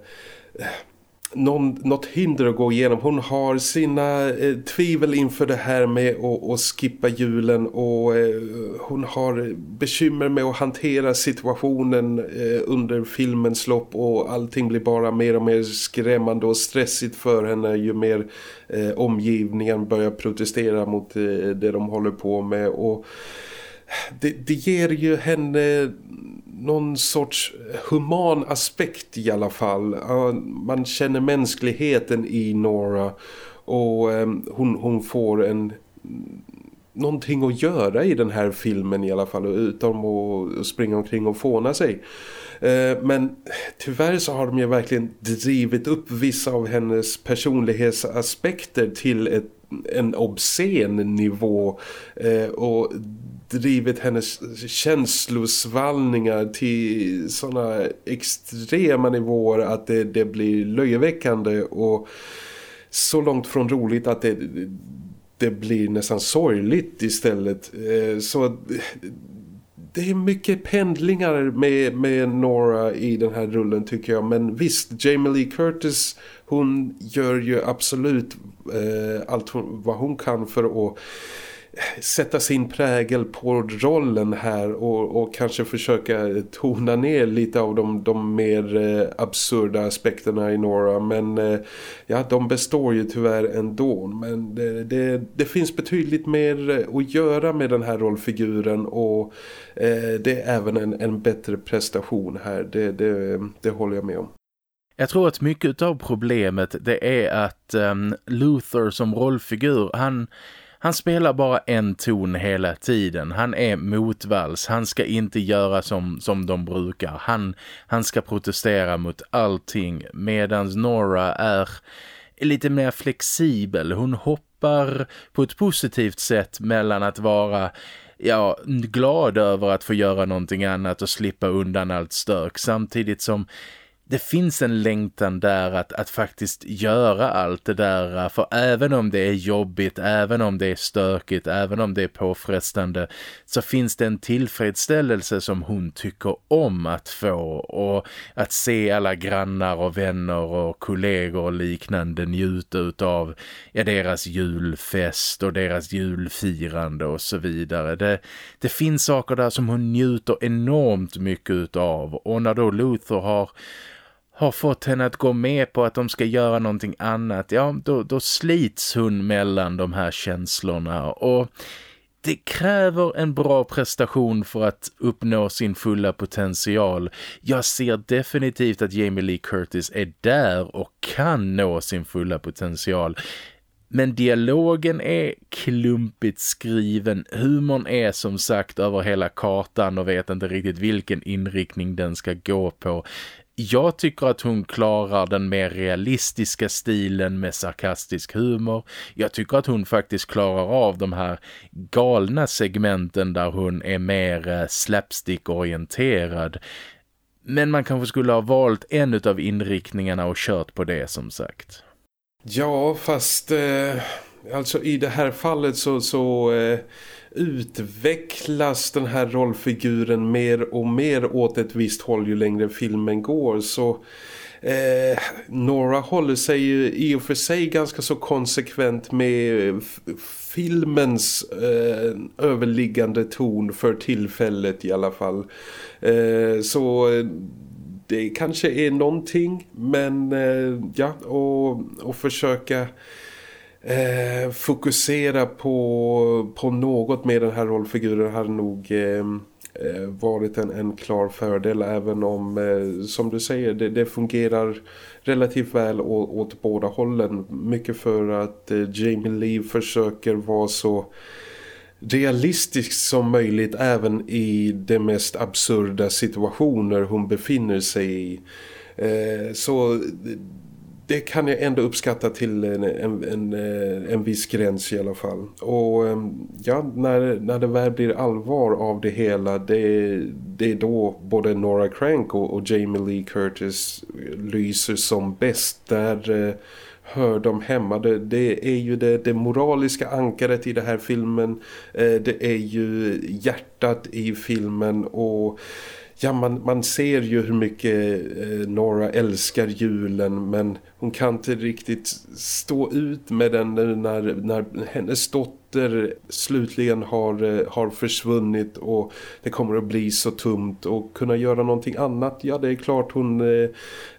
[SPEAKER 2] någon, något hinder att gå igenom. Hon har sina eh, tvivel inför det här med att, att skippa julen och eh, hon har bekymmer med att hantera situationen eh, under filmens lopp och allting blir bara mer och mer skrämmande och stressigt för henne ju mer eh, omgivningen börjar protestera mot eh, det de håller på med och det, det ger ju henne någon sorts human aspekt i alla fall. Man känner mänskligheten i Nora och ehm, hon, hon får en någonting att göra i den här filmen i alla fall utom att springa omkring och fåna sig. Eh, men tyvärr så har de ju verkligen drivit upp vissa av hennes personlighetsaspekter till ett, en obscen nivå eh, och drivit hennes känslosvallningar till sådana extrema nivåer att det, det blir löjeväckande och så långt från roligt att det, det blir nästan sorgligt istället. Eh, så det är mycket pendlingar med, med Nora i den här rullen tycker jag. Men visst, Jamie Lee Curtis hon gör ju absolut Eh, allt hon, vad hon kan för att sätta sin prägel på rollen här och, och kanske försöka tona ner lite av de, de mer eh, absurda aspekterna i Nora. Men eh, ja, de består ju tyvärr ändå. Men det, det, det, finns betydligt mer att göra med den här rollfiguren och eh, det är även en, en bättre prestation här, det, det, det håller jag med om.
[SPEAKER 1] Jag tror att mycket av problemet det är att um, Luther som rollfigur, han han spelar bara en ton hela tiden. Han är motvalls. Han ska inte göra som, som de brukar. Han, han ska protestera mot allting. Medan Nora är lite mer flexibel. Hon hoppar på ett positivt sätt mellan att vara ja, glad över att få göra någonting annat och slippa undan allt stök. Samtidigt som det finns en längtan där att, att faktiskt göra allt det där eh, för även om det är jobbigt, även om det är stökigt, även om det är påfrestande så finns det en tillfredsställelse som hon tycker om att få och att se alla grannar och vänner och kollegor och liknande njuta av ja, deras julfest och deras julfirande och så vidare. Det, det finns saker där som hon njuter enormt mycket av och när då Luther har har fått henne att gå med på att de ska göra någonting annat, ja då, då slits hon mellan de här känslorna och det kräver en bra prestation för att uppnå sin fulla potential. Jag ser definitivt att Jamie Lee Curtis är där och kan nå sin fulla potential. Men dialogen är klumpigt skriven. Humorn är som sagt över hela kartan och vet inte riktigt vilken inriktning den ska gå på. Jag tycker att hon klarar den mer realistiska stilen med sarkastisk humor. Jag tycker att hon faktiskt klarar av de här galna segmenten där hon är mer eh, slapstick-orienterad. Men man kanske skulle ha valt en av inriktningarna och kört på det som sagt.
[SPEAKER 2] Ja, fast eh, alltså i det här fallet så... så eh utvecklas den här rollfiguren mer och mer åt ett visst håll ju längre filmen går. Så eh, Nora håller sig ju i och för sig ganska så konsekvent med filmens eh, överliggande ton för tillfället i alla fall. Eh, så det kanske är någonting men eh, ja och, och försöka eh, fokusera på, på något med den här rollfiguren hade nog eh, eh, varit en, en klar fördel även om, eh, som du säger, det, det fungerar relativt väl åt, åt båda hållen. Mycket för att eh, Jamie Lee försöker vara så realistisk som möjligt även i de mest absurda situationer hon befinner sig i. Eh, så det kan jag ändå uppskatta till en, en, en, eh, en viss gräns i alla fall. Och ehm, ja, när, när det väl blir allvar av det hela, det, det är då både Nora Crank och, och Jamie Lee Curtis lyser som bäst. Där eh, hör de hemma. Det, det är ju det, det, moraliska ankaret i den här filmen. Eh, det är ju hjärtat i filmen och ja, man, man ser ju hur mycket eh, Nora älskar julen men hon kan inte riktigt stå ut med den när, när hennes dotter slutligen har, eh, har försvunnit och det kommer att bli så tomt och kunna göra någonting annat. Ja, det är klart hon eh,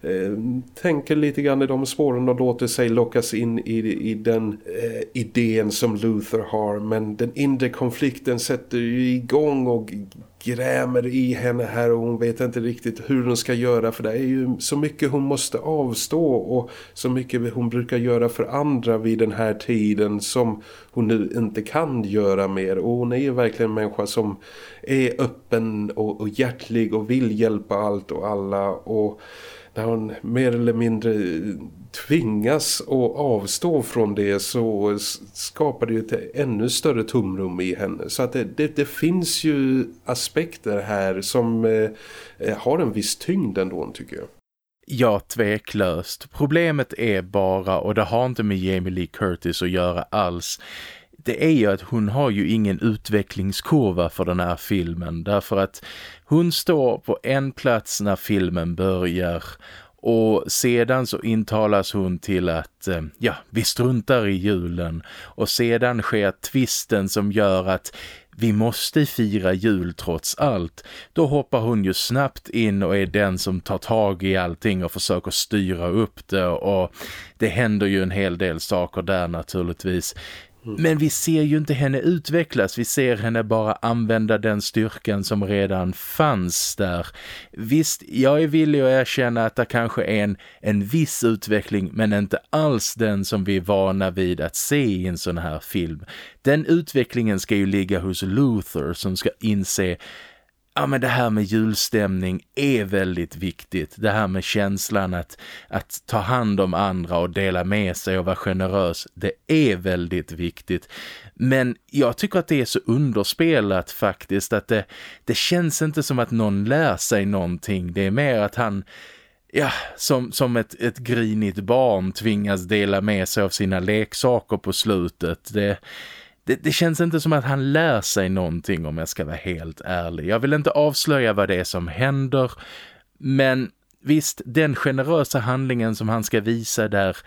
[SPEAKER 2] eh, tänker lite grann i de spåren och låter sig lockas in i, i den eh, idén som Luther har men den inre konflikten sätter ju igång och grämer i henne här och hon vet inte riktigt hur hon ska göra för det är ju så mycket hon måste avstå och så mycket hon brukar göra för andra vid den här tiden som hon nu inte kan göra mer. Och hon är ju verkligen en människa som är öppen och, och hjärtlig och vill hjälpa allt och alla och när hon mer eller mindre tvingas att avstå från det så skapar det ju ett ännu större tomrum i henne. Så att det, det, det finns ju aspekter här som eh, eh, har en viss tyngd ändå tycker jag.
[SPEAKER 1] Ja, tveklöst. Problemet är bara, och det har inte med Jamie Lee Curtis att göra alls, det är ju att hon har ju ingen utvecklingskurva för den här filmen därför att hon står på en plats när filmen börjar och sedan så intalas hon till att eh, ja, vi struntar i julen och sedan sker twisten som gör att vi måste fira jul trots allt. Då hoppar hon ju snabbt in och är den som tar tag i allting och försöker styra upp det och det händer ju en hel del saker där naturligtvis. Mm. Men vi ser ju inte henne utvecklas, vi ser henne bara använda den styrkan som redan fanns där. Visst, jag är villig att erkänna att det kanske är en, en viss utveckling men inte alls den som vi är vana vid att se i en sån här film. Den utvecklingen ska ju ligga hos Luther som ska inse ja men det här med julstämning är väldigt viktigt. Det här med känslan att, att ta hand om andra och dela med sig och vara generös, det är väldigt viktigt. Men jag tycker att det är så underspelat faktiskt att det, det känns inte som att någon lär sig någonting. Det är mer att han ja, som, som ett, ett grinigt barn tvingas dela med sig av sina leksaker på slutet. Det, det, det, känns inte som att han lär sig någonting om jag ska vara helt ärlig. Jag vill inte avslöja vad det är som händer. Men visst, den generösa handlingen som han ska visa där,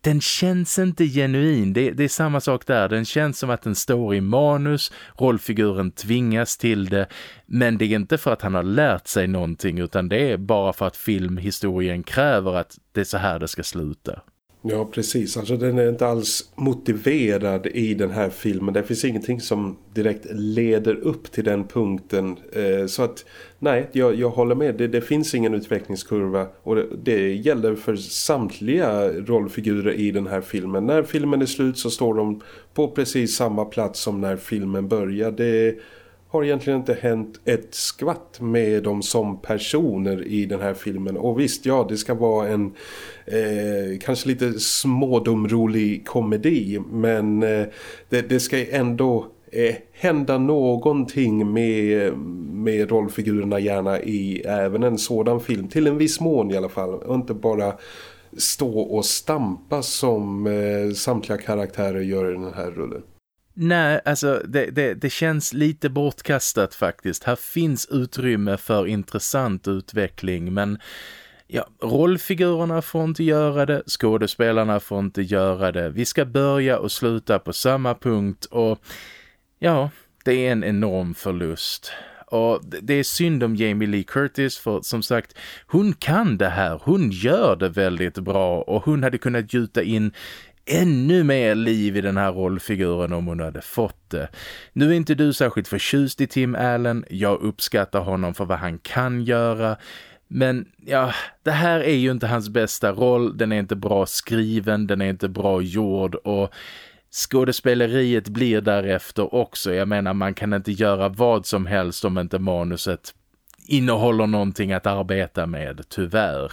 [SPEAKER 1] den känns inte genuin. Det, det, är samma sak där. Den känns som att den står i manus. Rollfiguren tvingas till det. Men det är inte för att han har lärt sig någonting utan det är bara för att filmhistorien kräver att det är så här det ska sluta.
[SPEAKER 2] Ja, precis. Alltså den är inte alls motiverad i den här filmen. Det finns ingenting som direkt leder upp till den punkten. Eh, så att, nej, jag, jag håller med. Det, det, finns ingen utvecklingskurva. Och det, det, gäller för samtliga rollfigurer i den här filmen. När filmen är slut så står de på precis samma plats som när filmen börjar. Det har egentligen inte hänt ett skvatt med dem som personer i den här filmen. Och visst, ja, det ska vara en eh, kanske lite smådomrolig komedi. Men eh, det, det ska ändå eh, hända någonting med, med rollfigurerna gärna i även en sådan film. Till en viss mån i alla fall. Och inte bara stå och stampa som eh, samtliga karaktärer gör i den här rullen.
[SPEAKER 1] Nej, alltså det, det, det, känns lite bortkastat faktiskt. Här finns utrymme för intressant utveckling men ja, rollfigurerna får inte göra det, skådespelarna får inte göra det. Vi ska börja och sluta på samma punkt och ja, det är en enorm förlust. Och det är synd om Jamie Lee Curtis för som sagt, hon kan det här, hon gör det väldigt bra och hon hade kunnat gjuta in ännu mer liv i den här rollfiguren om hon hade fått det. Nu är inte du särskilt förtjust i Tim Allen. Jag uppskattar honom för vad han kan göra. Men ja, det här är ju inte hans bästa roll. Den är inte bra skriven, den är inte bra gjord och skådespeleriet blir därefter också. Jag menar, man kan inte göra vad som helst om inte manuset innehåller någonting att arbeta med, tyvärr.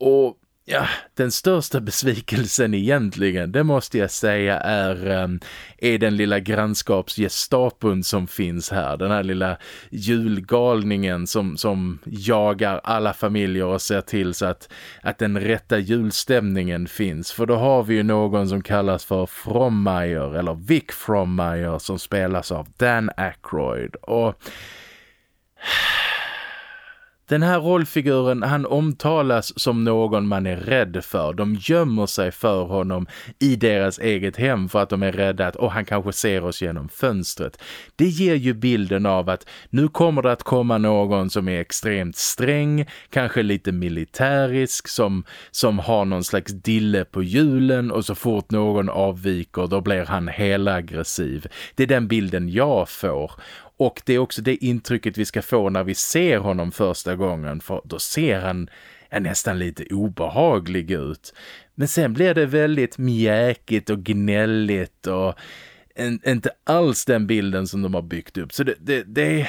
[SPEAKER 1] Och Ja, den största besvikelsen egentligen, det måste jag säga är, um, är den lilla grannskapsgestapun som finns här. Den här lilla julgalningen som, som jagar alla familjer och ser till så att, att den rätta julstämningen finns. För då har vi ju någon som kallas för Frommeyer eller Vic Frommeyer som spelas av Dan Aykroyd. Och den här rollfiguren, han omtalas som någon man är rädd för. De gömmer sig för honom i deras eget hem för att de är rädda att oh, han kanske ser oss genom fönstret. Det ger ju bilden av att nu kommer det att komma någon som är extremt sträng, kanske lite militärisk, som, som har någon slags dille på hjulen, och så fort någon avviker då blir han helaggressiv. Det är den bilden jag får. Och det är också det intrycket vi ska få när vi ser honom första gången. För då ser han är nästan lite obehaglig ut. Men sen blir det väldigt mjäkigt och gnälligt och en, inte alls den bilden som de har byggt upp. Så det, det, det,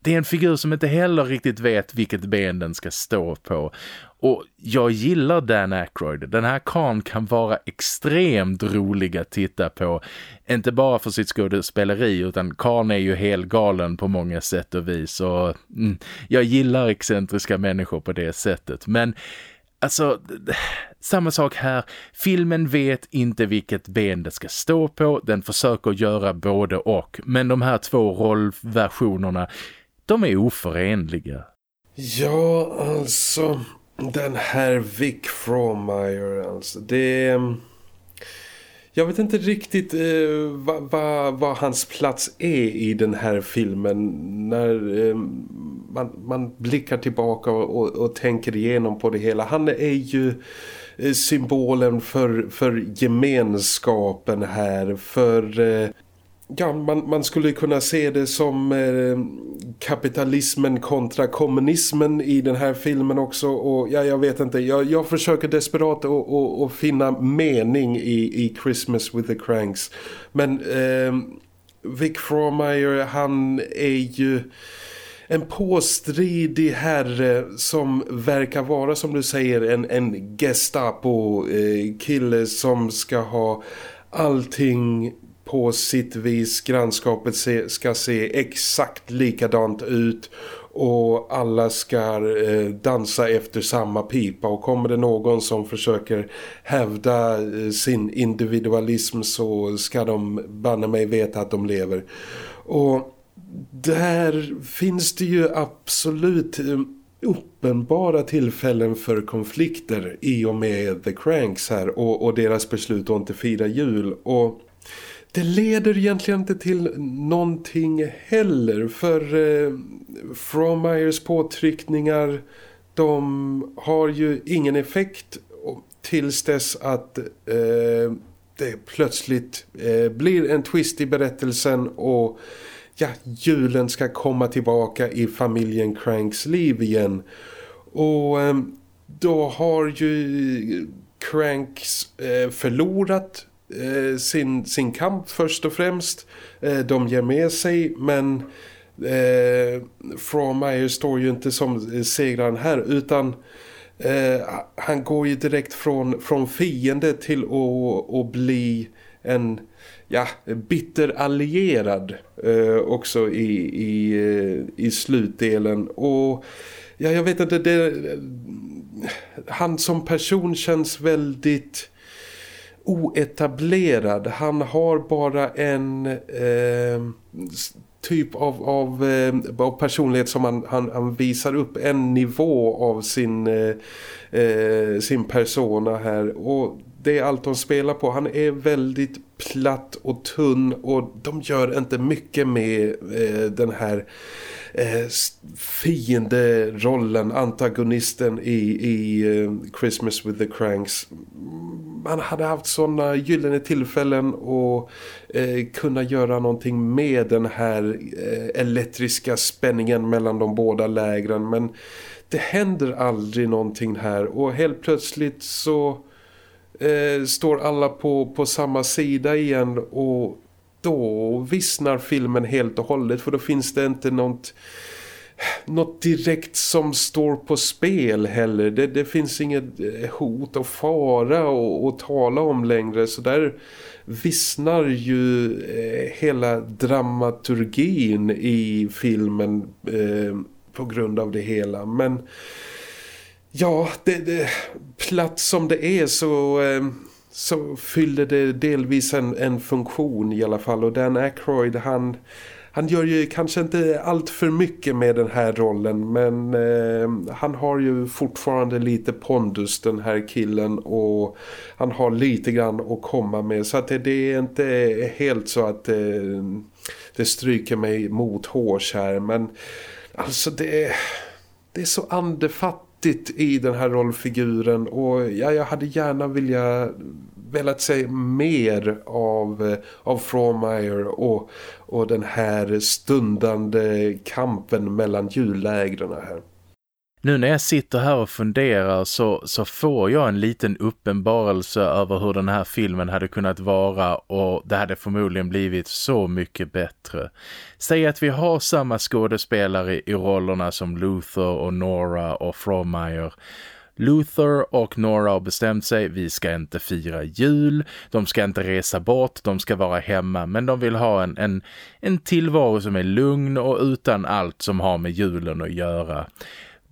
[SPEAKER 1] det är en figur som inte heller riktigt vet vilket ben den ska stå på. Och jag gillar Dan Aykroyd. Den här kan kan vara extremt rolig att titta på. Inte bara för sitt skådespeleri utan Khan är ju helt galen på många sätt och vis. Och, mm, jag gillar excentriska människor på det sättet. Men alltså, samma sak här. Filmen vet inte vilket ben det ska stå på. Den försöker göra både och. Men de här två rollversionerna, de är oförenliga.
[SPEAKER 2] Ja, alltså den här Vic Fromeyer alltså, det... Mm, jag vet inte riktigt eh, vad, va, va hans plats är i den här filmen. När eh, man, man blickar tillbaka och, och, och, tänker igenom på det hela. Han är ju eh, symbolen för, för gemenskapen här, för eh, Ja, man, man skulle kunna se det som eh, kapitalismen kontra kommunismen i den här filmen också. Och ja, jag vet inte, jag, jag försöker desperat att finna mening i, i Christmas with the Cranks. Men eh, Vic Fromeyer, han är ju en påstridig herre som verkar vara, som du säger, en, en Gestapo-kille eh, som ska ha allting på sitt vis grannskapet se, ska se exakt likadant ut och alla ska eh, dansa efter samma pipa och kommer det någon som försöker hävda eh, sin individualism så ska de banna mig veta att de lever. Och där finns det ju absolut eh, uppenbara tillfällen för konflikter i och med The Cranks här och, och deras beslut att inte fira jul och det leder egentligen inte till någonting heller för eh, Fromeyers påtryckningar de har ju ingen effekt tills dess att eh, det plötsligt eh, blir en twist i berättelsen och ja, julen ska komma tillbaka i familjen Cranks liv igen. Och eh, då har ju Cranks eh, förlorat Eh, sin, sin kamp först och främst. Eh, de ger med sig men eh, Frommeyer står ju inte som eh, segraren här utan eh, han går ju direkt från, från fiende till att, att bli en ja, bitter allierad eh, också i, i, eh, i slutdelen och ja, jag vet inte det, han som person känns väldigt oetablerad. Han har bara en eh, typ av, av, eh, av personlighet som han, han, han, visar upp en nivå av sin, eh, eh, sin persona här och det är allt de spelar på. Han är väldigt platt och tunn och de gör inte mycket med eh, den här eh, fiende-rollen, antagonisten i, i eh, Christmas with the Cranks. Man hade haft sådana gyllene tillfällen och eh, kunna göra någonting med den här eh, elektriska spänningen mellan de båda lägren men det händer aldrig någonting här och helt plötsligt så eh, står alla på, på samma sida igen och då vissnar filmen helt och hållet för då finns det inte något, något direkt som står på spel heller. Det, det finns inget eh, hot och fara att tala om längre så där vissnar ju eh, hela dramaturgin i filmen eh, på grund av det hela. Men ja, det, det, platt som det är så, eh, så fyller det delvis en, en funktion i alla fall. Och Dan Aykroyd han, han gör ju kanske inte allt för mycket med den här rollen men eh, han har ju fortfarande lite pondus den här killen och han har lite grann att komma med så att det, det är inte helt så att eh, det stryker mig mot hårs här men alltså det, det är så andefattigt i den här rollfiguren och ja, jag hade gärna vilja velat se mer av, eh, av Frohmeyer och, och den här stundande kampen mellan jullägren här.
[SPEAKER 1] Nu när jag sitter här och funderar så, så får jag en liten uppenbarelse över hur den här filmen hade kunnat vara och det hade förmodligen blivit så mycket bättre. Säg att vi har samma skådespelare i rollerna som Luther och Nora och Fromeyer. Luther och Nora har bestämt sig, vi ska inte fira jul, de ska inte resa bort, de ska vara hemma men de vill ha en, en, en tillvaro som är lugn och utan allt som har med julen att göra.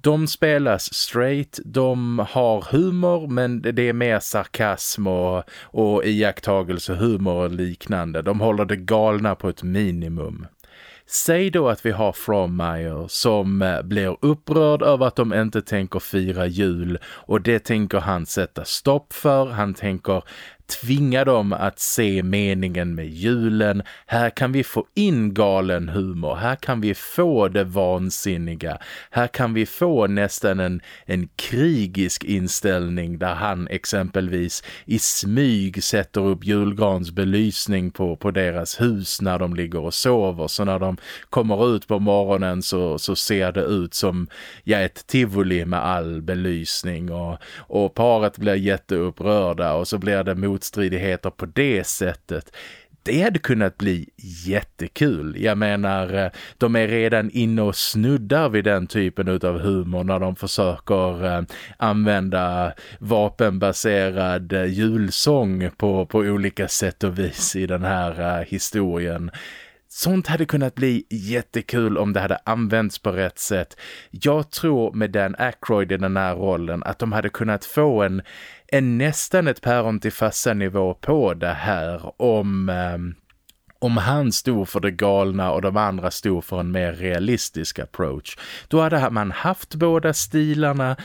[SPEAKER 1] De spelas straight, de har humor men det är mer sarkasm och, och iakttagelsehumor och liknande. De håller det galna på ett minimum. Säg då att vi har Frommeyer som eh, blir upprörd över att de inte tänker fira jul och det tänker han sätta stopp för. Han tänker tvinga dem att se meningen med julen. Här kan vi få in galen humor. Här kan vi få det vansinniga. Här kan vi få nästan en, en krigisk inställning där han exempelvis i smyg sätter upp julgransbelysning på, på deras hus när de ligger och sover. Så när de kommer ut på morgonen så, så ser det ut som ja, ett tivoli med all belysning och, och paret blir jätteupprörda och så blir det mot motstridigheter på det sättet det hade kunnat bli jättekul. Jag menar, eh, de är redan inne och snuddar vid den typen av humor när de försöker eh, använda vapenbaserad eh, julsång på, på olika sätt och vis i den här historien. Sånt hade kunnat bli jättekul om det hade använts på rätt sätt. Jag tror med Dan Aykroyd i den här rollen att de hade kunnat få en, en nästan ett päron till fassa nivå på det här om... Eh, om han stod för det galna och de andra stod för en mer realistisk approach. Då hade man haft båda stilarna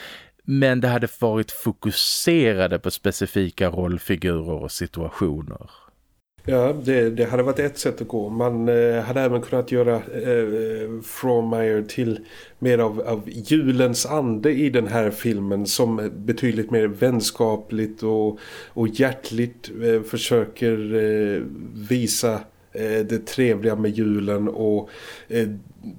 [SPEAKER 1] men det hade varit fokuserade på specifika rollfigurer och situationer.
[SPEAKER 2] Ja, det, det, hade varit ett sätt att gå. Man eh, hade även kunnat göra eh, Frommeyer till mer av, av julens ande i den här filmen som betydligt mer vänskapligt och, och hjärtligt eh, försöker eh, visa eh, det trevliga med julen och eh,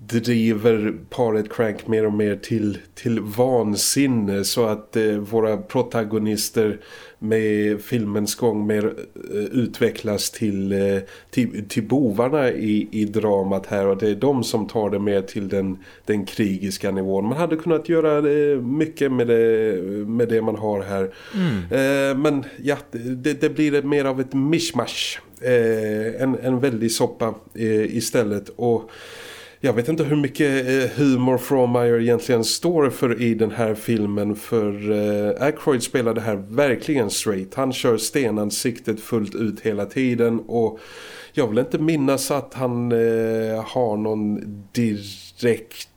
[SPEAKER 2] driver paret Crank mer och mer till, till vansinne så att eh, våra protagonister med filmens gång mer eh, utvecklas till, eh, till, till bovarna i, i dramat här och det är de som tar det mer till den, den krigiska nivån. Man hade kunnat göra mycket med det, med det man har här. Mm. Eh, men ja, det, det blir mer av ett mishmash. Eh, en, en väldig soppa eh, istället och jag vet inte hur mycket eh, humor Frommeyer egentligen står för i den här filmen för eh, Aykroyd spelar det här verkligen straight. Han kör stenansiktet fullt ut hela tiden och jag vill inte minnas att han eh, har någon direkt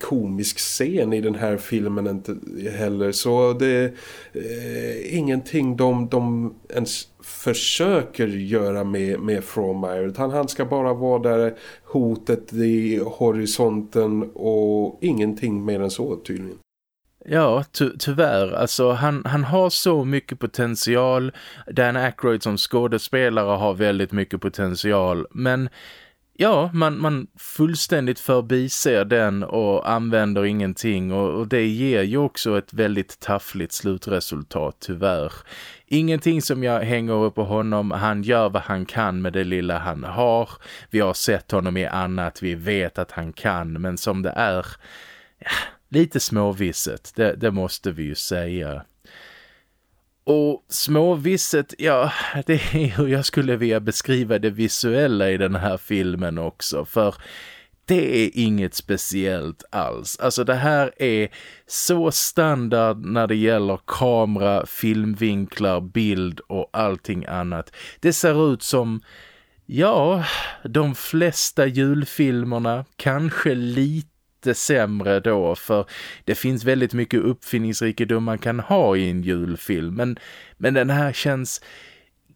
[SPEAKER 2] komisk scen i den här filmen inte heller. Så det är eh, ingenting de, de ens försöker göra med, med Frommeyer. Han, han ska bara vara där hotet i horisonten och ingenting mer än så tydligen.
[SPEAKER 1] Ja, ty tyvärr. Alltså, han, han har så mycket potential. Dan Aykroyd som skådespelare har väldigt mycket potential. Men ja, man, man fullständigt förbiser den och använder ingenting. Och, och det ger ju också ett väldigt taffligt slutresultat, tyvärr. Ingenting som jag hänger upp på honom. Han gör vad han kan med det lilla han har. Vi har sett honom i annat. Vi vet att han kan. Men som det är... Ja, lite småvisset. Det, det måste vi ju säga. Och småvisset, ja, det är hur jag skulle vilja beskriva det visuella i den här filmen också. För det är inget speciellt alls. Alltså det här är så standard när det gäller kamera, filmvinklar, bild och allting annat. Det ser ut som, ja, de flesta julfilmerna, kanske lite sämre då för det finns väldigt mycket uppfinningsrikedom man kan ha i en julfilm men, men den här känns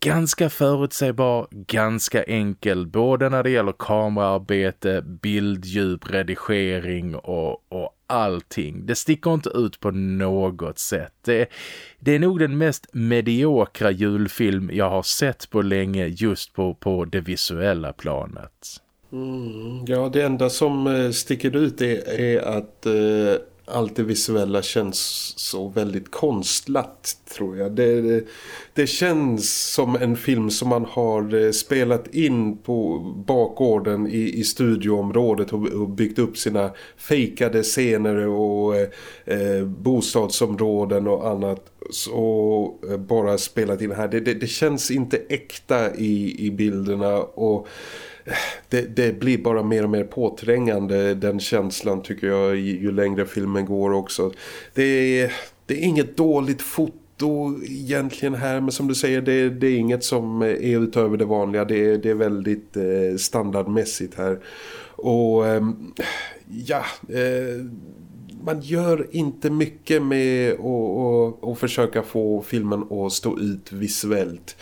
[SPEAKER 1] ganska förutsägbar, ganska enkel både när det gäller kameraarbete, bilddjup, redigering och, och allting. Det sticker inte ut på något sätt. Det, det är nog den mest mediokra julfilm jag har sett på länge just på, på det visuella planet.
[SPEAKER 2] Mm, ja, det enda som eh, sticker ut är, är att eh, allt det visuella känns så väldigt konstlat tror jag. Det, det, det, känns som en film som man har eh, spelat in på bakgården i, i studioområdet och, och byggt upp sina fejkade scener och eh, eh bostadsområden och annat och bara spelat in här. Det, det, det känns inte äkta i, i bilderna och det, det, blir bara mer och mer påträngande den känslan tycker jag ju längre filmen går också. Det är, det är inget dåligt foto egentligen här men som du säger det, det är inget som är utöver det vanliga. Det är, det är väldigt eh, standardmässigt här. Och eh, ja... Eh, man gör inte mycket med att försöka få filmen att stå ut visuellt.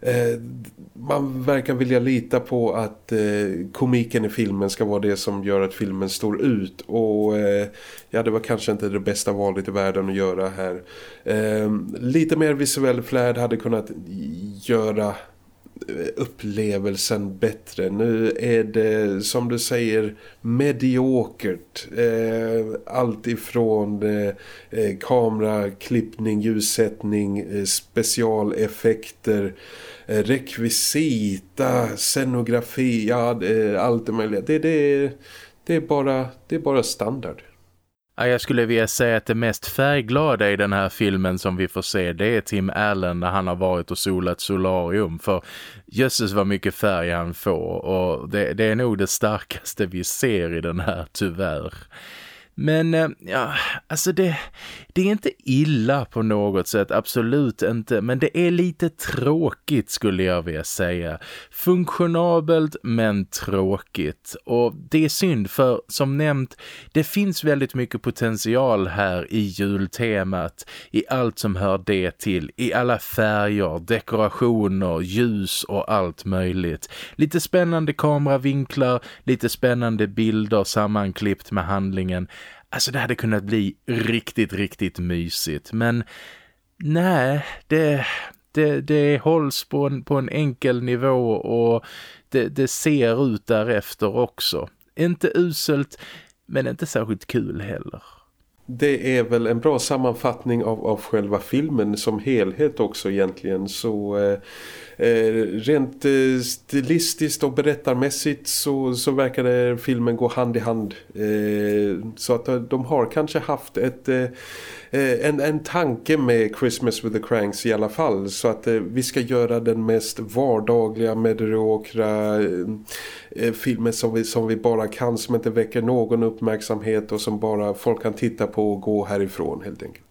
[SPEAKER 2] Eh, man verkar vilja lita på att eh, komiken i filmen ska vara det som gör att filmen står ut och eh, ja det var kanske inte det bästa valet i världen att göra här. Eh, lite mer visuell flärd hade kunnat göra upplevelsen bättre. Nu är det som du säger mediokert. Eh, allt ifrån eh, eh ljussättning, eh, specialeffekter, eh, rekvisita, scenografi, ja, allt det möjliga. Det, det, det, är bara, det är bara standard.
[SPEAKER 1] Jag skulle vilja säga att det mest färgglada i den här filmen som vi får se det är Tim Allen när han har varit och solat solarium för jösses vad mycket färg han får och det, det är nog det starkaste vi ser i den här tyvärr. Men eh, ja, alltså det, det är inte illa på något sätt, absolut inte. Men det är lite tråkigt skulle jag vilja säga. Funktionabelt men tråkigt. Och det är synd för som nämnt, det finns väldigt mycket potential här i jultemat. I allt som hör det till. I alla färger, dekorationer, ljus och allt möjligt. Lite spännande kameravinklar, lite spännande bilder sammanklippt med handlingen. Alltså det hade kunnat bli riktigt, riktigt mysigt. Men nej, det, det, det hålls på en, på en enkel nivå och det, det ser ut därefter också. Inte uselt, men inte särskilt kul heller.
[SPEAKER 2] Det är väl en bra sammanfattning av, av själva filmen som helhet också egentligen. Så eh, Eh, rent eh, stilistiskt och berättarmässigt så, så verkar filmen gå hand i hand. Eh, så att eh, de har kanske haft ett, eh, eh, en, en tanke med Christmas with the Cranks i alla fall. Så att vi ska göra den mest vardagliga, mediokra filmen som vi, som vi bara kan. Som inte väcker någon uppmärksamhet och som bara folk kan titta på och gå härifrån helt enkelt.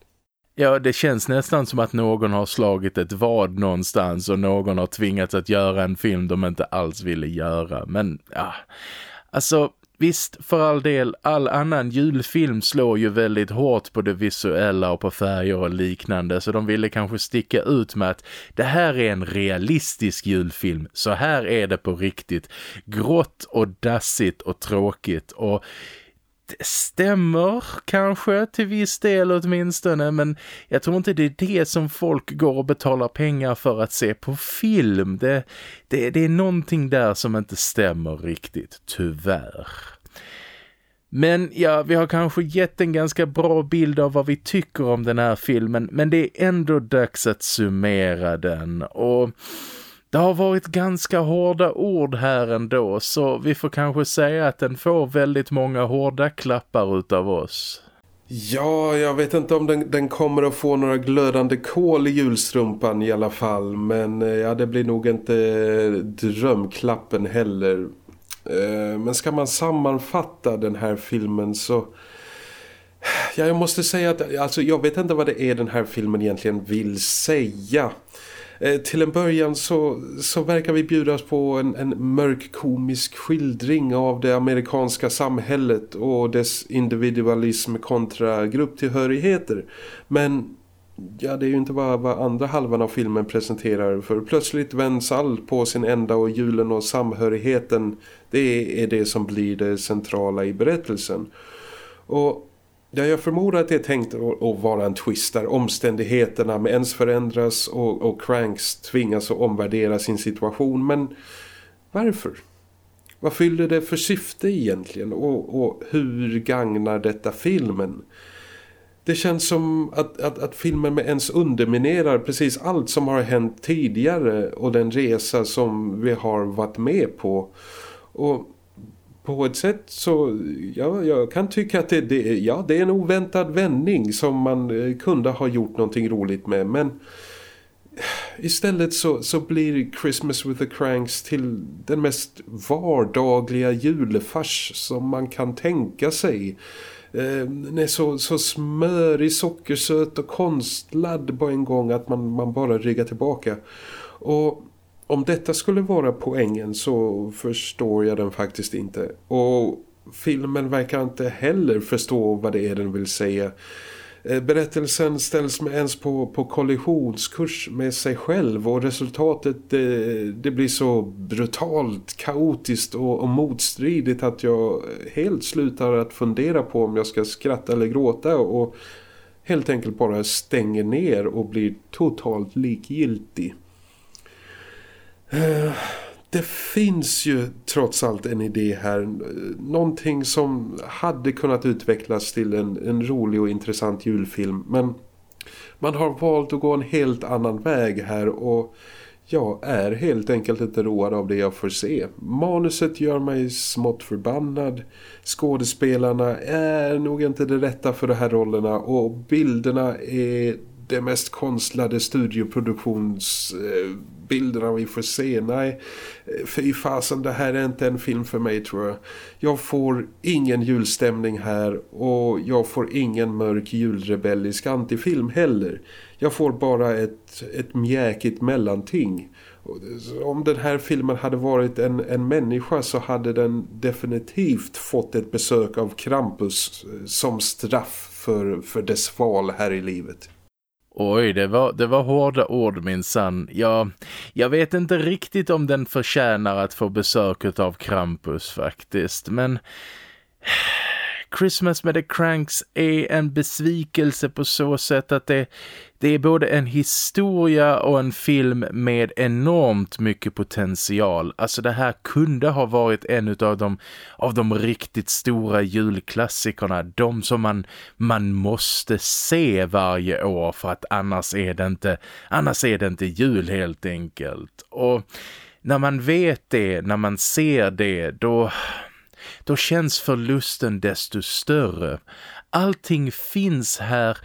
[SPEAKER 1] Ja, det känns nästan som att någon har slagit ett vad någonstans och någon har tvingats att göra en film de inte alls ville göra. Men ja, alltså Visst, för all del, all annan julfilm slår ju väldigt hårt på det visuella och på färger och liknande så de ville kanske sticka ut med att det här är en realistisk julfilm, så här är det på riktigt. Grått och dassigt och tråkigt och det stämmer kanske till viss del åtminstone men jag tror inte det är det som folk går och betalar pengar för att se på film. Det, det, det är någonting där som inte stämmer riktigt, tyvärr. Men ja, vi har kanske gett en ganska bra bild av vad vi tycker om den här filmen men det är ändå dags att summera den och... Det har varit ganska hårda ord här ändå så vi får kanske säga att den får väldigt många hårda klappar utav oss.
[SPEAKER 2] Ja, jag vet inte om den, den, kommer att få några glödande kol i julstrumpan i alla fall. Men eh, ja, det blir nog inte eh, drömklappen heller. Eh, men ska man sammanfatta den här filmen så... Ja, jag måste säga att alltså, jag vet inte vad det är den här filmen egentligen vill säga. Eh, till en början så, så verkar vi bjudas på en, en mörk komisk skildring av det amerikanska samhället och dess individualism kontra grupptillhörigheter. Men ja, det är ju inte bara vad andra halvan av filmen presenterar för plötsligt vänds allt på sin ända och julen och samhörigheten det är det som blir det centrala i berättelsen. Och Ja, jag förmodar att det är tänkt att, vara en twist där omständigheterna med ens förändras och, och Cranks tvingas att omvärdera sin situation. Men varför? Vad fyller det för syfte egentligen? Och, och hur gagnar detta filmen? Det känns som att, att, att filmen med ens underminerar precis allt som har hänt tidigare och den resa som vi har varit med på. Och på ett sätt så ja, jag kan tycka att det, det, ja, det är en oväntad vändning som man eh, kunde ha gjort någonting roligt med men istället så, så blir Christmas with the Cranks till den mest vardagliga julfars som man kan tänka sig. Eh, den är så, så smörig, sockersöt och konstlad på en gång att man, man bara ryggar tillbaka. Och om detta skulle vara poängen så förstår jag den faktiskt inte. Och filmen verkar inte heller förstå vad det är den vill säga. Eh, berättelsen ställs med ens på, på kollisionskurs med sig själv och resultatet det, det blir så brutalt, kaotiskt och, och, motstridigt att jag helt slutar att fundera på om jag ska skratta eller gråta och helt enkelt bara stänger ner och blir totalt likgiltig. Eh, det finns ju trots allt en idé här. Någonting som hade kunnat utvecklas till en, en rolig och intressant julfilm. Men man har valt att gå en helt annan väg här och jag är helt enkelt inte road av det jag får se. Manuset gör mig smått förbannad. Skådespelarna är nog inte det rätta för de här rollerna och bilderna är det mest konstlade studioproduktions... Eh, bilderna vi får se. Nej, fy fasen, det här är inte en film för mig tror jag. Jag får ingen julstämning här och jag får ingen mörk julrebellisk antifilm heller. Jag får bara ett, ett mjäkigt mellanting. Om den här filmen hade varit en, en människa så hade den definitivt fått ett besök av Krampus eh, som straff för, för dess val här i livet.
[SPEAKER 1] Oj, det var, det var hårda ord min sann. Ja, jag vet inte riktigt om den förtjänar att få besök av Krampus faktiskt, men... Christmas med the Cranks är en besvikelse på så sätt att det, det är både en historia och en film med enormt mycket potential. Alltså det här kunde ha varit en av de, av de riktigt stora julklassikerna. De som man, man måste se varje år för att annars är det inte, annars är det inte jul helt enkelt. Och när man vet det, när man ser det, då då känns förlusten desto större. Allting finns här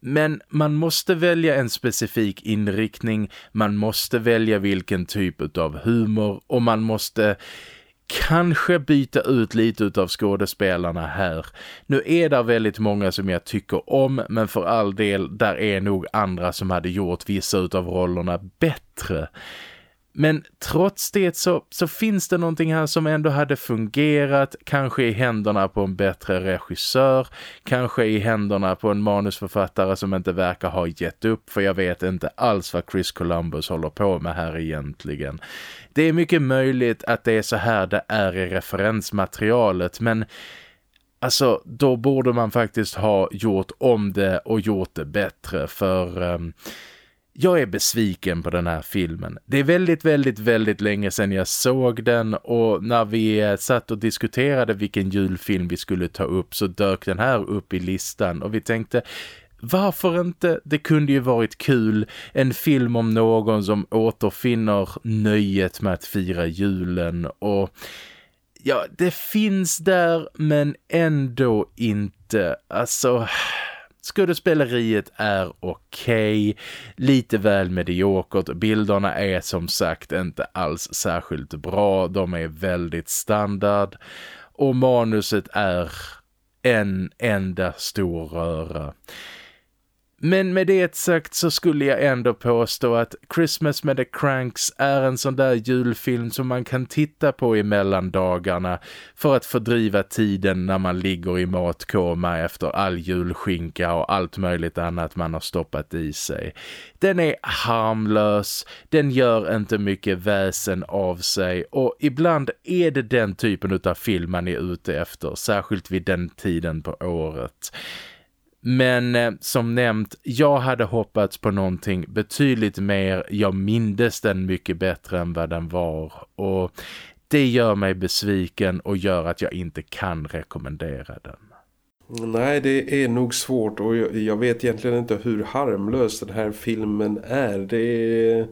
[SPEAKER 1] men man måste välja en specifik inriktning, man måste välja vilken typ av humor och man måste kanske byta ut lite av skådespelarna här. Nu är det väldigt många som jag tycker om men för all del där är nog andra som hade gjort vissa av rollerna bättre. Men trots det så, så finns det någonting här som ändå hade fungerat, kanske i händerna på en bättre regissör, kanske i händerna på en manusförfattare som inte verkar ha gett upp, för jag vet inte alls vad Chris Columbus håller på med här egentligen. Det är mycket möjligt att det är så här det är i referensmaterialet, men alltså då borde man faktiskt ha gjort om det och gjort det bättre, för... Um, jag är besviken på den här filmen. Det är väldigt, väldigt, väldigt länge sedan jag såg den och när vi satt och diskuterade vilken julfilm vi skulle ta upp så dök den här upp i listan och vi tänkte varför inte? Det kunde ju varit kul. En film om någon som återfinner nöjet med att fira julen och ja, det finns där men ändå inte. Alltså Skådespeleriet är okej, okay, lite väl mediokert. Bilderna är som sagt inte alls särskilt bra. De är väldigt standard. Och manuset är en enda stor röra. Men med det sagt så skulle jag ändå påstå att Christmas med the Cranks är en sån där julfilm som man kan titta på i mellandagarna för att fördriva tiden när man ligger i matkoma efter all julskinka och allt möjligt annat man har stoppat i sig. Den är harmlös, den gör inte mycket väsen av sig och ibland är det den typen av film man är ute efter, särskilt vid den tiden på året. Men eh, som nämnt, jag hade hoppats på någonting betydligt mer. Jag mindes den mycket bättre än vad den var. Och det gör mig besviken och gör att jag inte kan rekommendera den.
[SPEAKER 2] Nej, det är nog svårt och jag vet egentligen inte hur harmlös den här filmen är. Det är,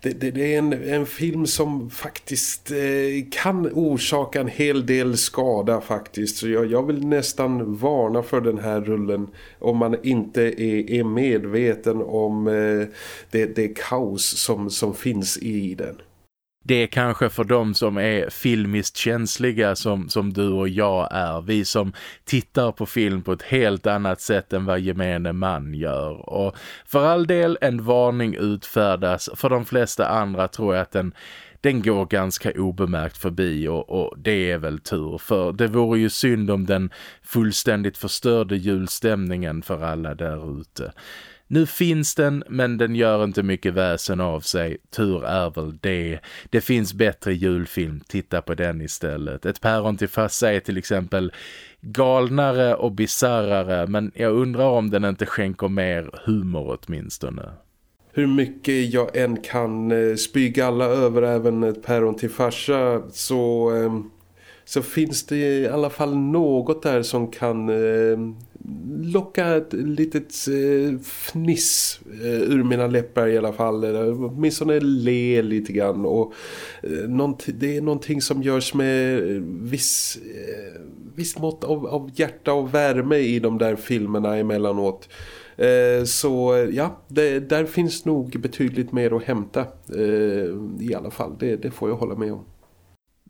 [SPEAKER 2] det, det, det är en, en, film som faktiskt eh, kan orsaka en hel del skada faktiskt. Så jag, jag, vill nästan varna för den här rullen om man inte är, är medveten om eh, det, det kaos som, som finns i den.
[SPEAKER 1] Det är kanske för dem som är filmiskt känsliga som, som du och jag är. Vi som tittar på film på ett helt annat sätt än vad gemene man gör. Och för all del en varning utfärdas. För de flesta andra tror jag att den, den går ganska obemärkt förbi och, och det är väl tur. För det vore ju synd om den fullständigt förstörde julstämningen för alla där ute. Nu finns den men den gör inte mycket väsen av sig. Tur är väl det. Det finns bättre julfilm. Titta på den istället. Ett päron till fassa är till exempel galnare och bizarrare men jag undrar om den inte skänker mer humor åtminstone.
[SPEAKER 2] Hur mycket jag än kan eh, spyga spy alla över även ett päron till farsa så, eh, så finns det i alla fall något där som kan eh, locka ett litet eh, fniss eh, ur mina läppar i alla fall. Eller åtminstone le lite grann. Och, eh, det är någonting som görs med viss, viss mått av, av hjärta och värme i de där filmerna emellanåt. Så ja, det, där finns nog betydligt mer att hämta i alla fall. Det, det får jag hålla med om.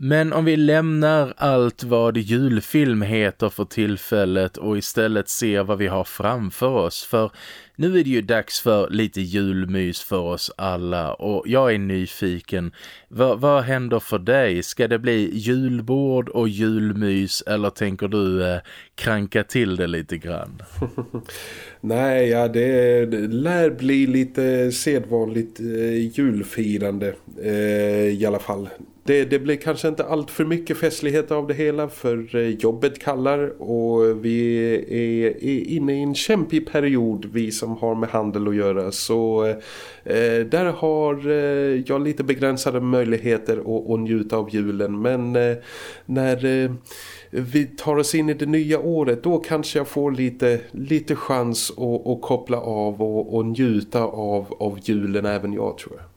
[SPEAKER 1] Men om vi lämnar allt vad julfilm heter för tillfället och istället ser vad vi har framför oss. För nu är det ju dags för lite julmys för oss alla och jag är nyfiken. V vad händer för dig? Ska det bli julbord och julmys eller tänker du eh, kranka till det lite grann?
[SPEAKER 2] Nej, ja det, det lär bli lite sedvanligt eh, julfirande eh, i alla fall. Det, det blir kanske inte allt för mycket festlighet av det hela för eh, jobbet kallar och vi är, är inne i en kämpig period vi som har med handel att göra så eh, där har eh, jag lite begränsade möjligheter att, att njuta av julen men eh, när eh, vi tar oss in i det nya året då kanske jag får lite, lite chans att, att koppla av och, och njuta av, av julen även jag tror jag.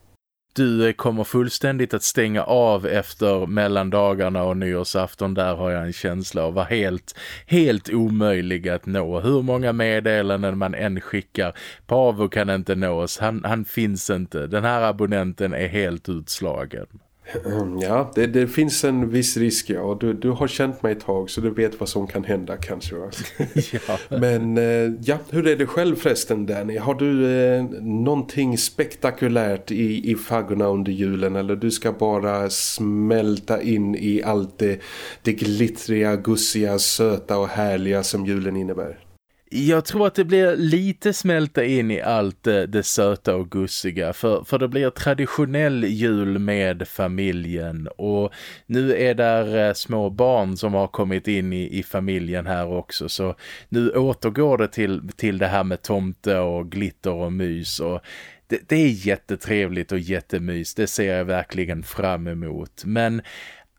[SPEAKER 1] Du kommer fullständigt att stänga av efter mellandagarna och nyårsafton. Där har jag en känsla av att vara helt, helt omöjlig att nå. Hur många meddelanden man än skickar. Pavo kan inte nås. Han, han finns inte. Den här abonnenten är helt utslagen.
[SPEAKER 2] Ja, det, det, finns en viss risk, ja. Du, du har känt mig ett tag så du vet vad som kan hända kanske. ja. Men eh, ja, hur är det själv förresten Danny? Har du eh, någonting spektakulärt i, i faggorna under julen eller du ska bara smälta in i allt det, det glittriga, gussiga, söta och härliga som julen innebär?
[SPEAKER 1] Jag tror att det blir lite smälta in i allt det, det söta och gussiga för, för det blir traditionell jul med familjen. Och nu är där eh, små barn som har kommit in i, i familjen här också så nu återgår det till, till det här med tomte och glitter och mys. Och det, det är jättetrevligt och jättemys, det ser jag verkligen fram emot. Men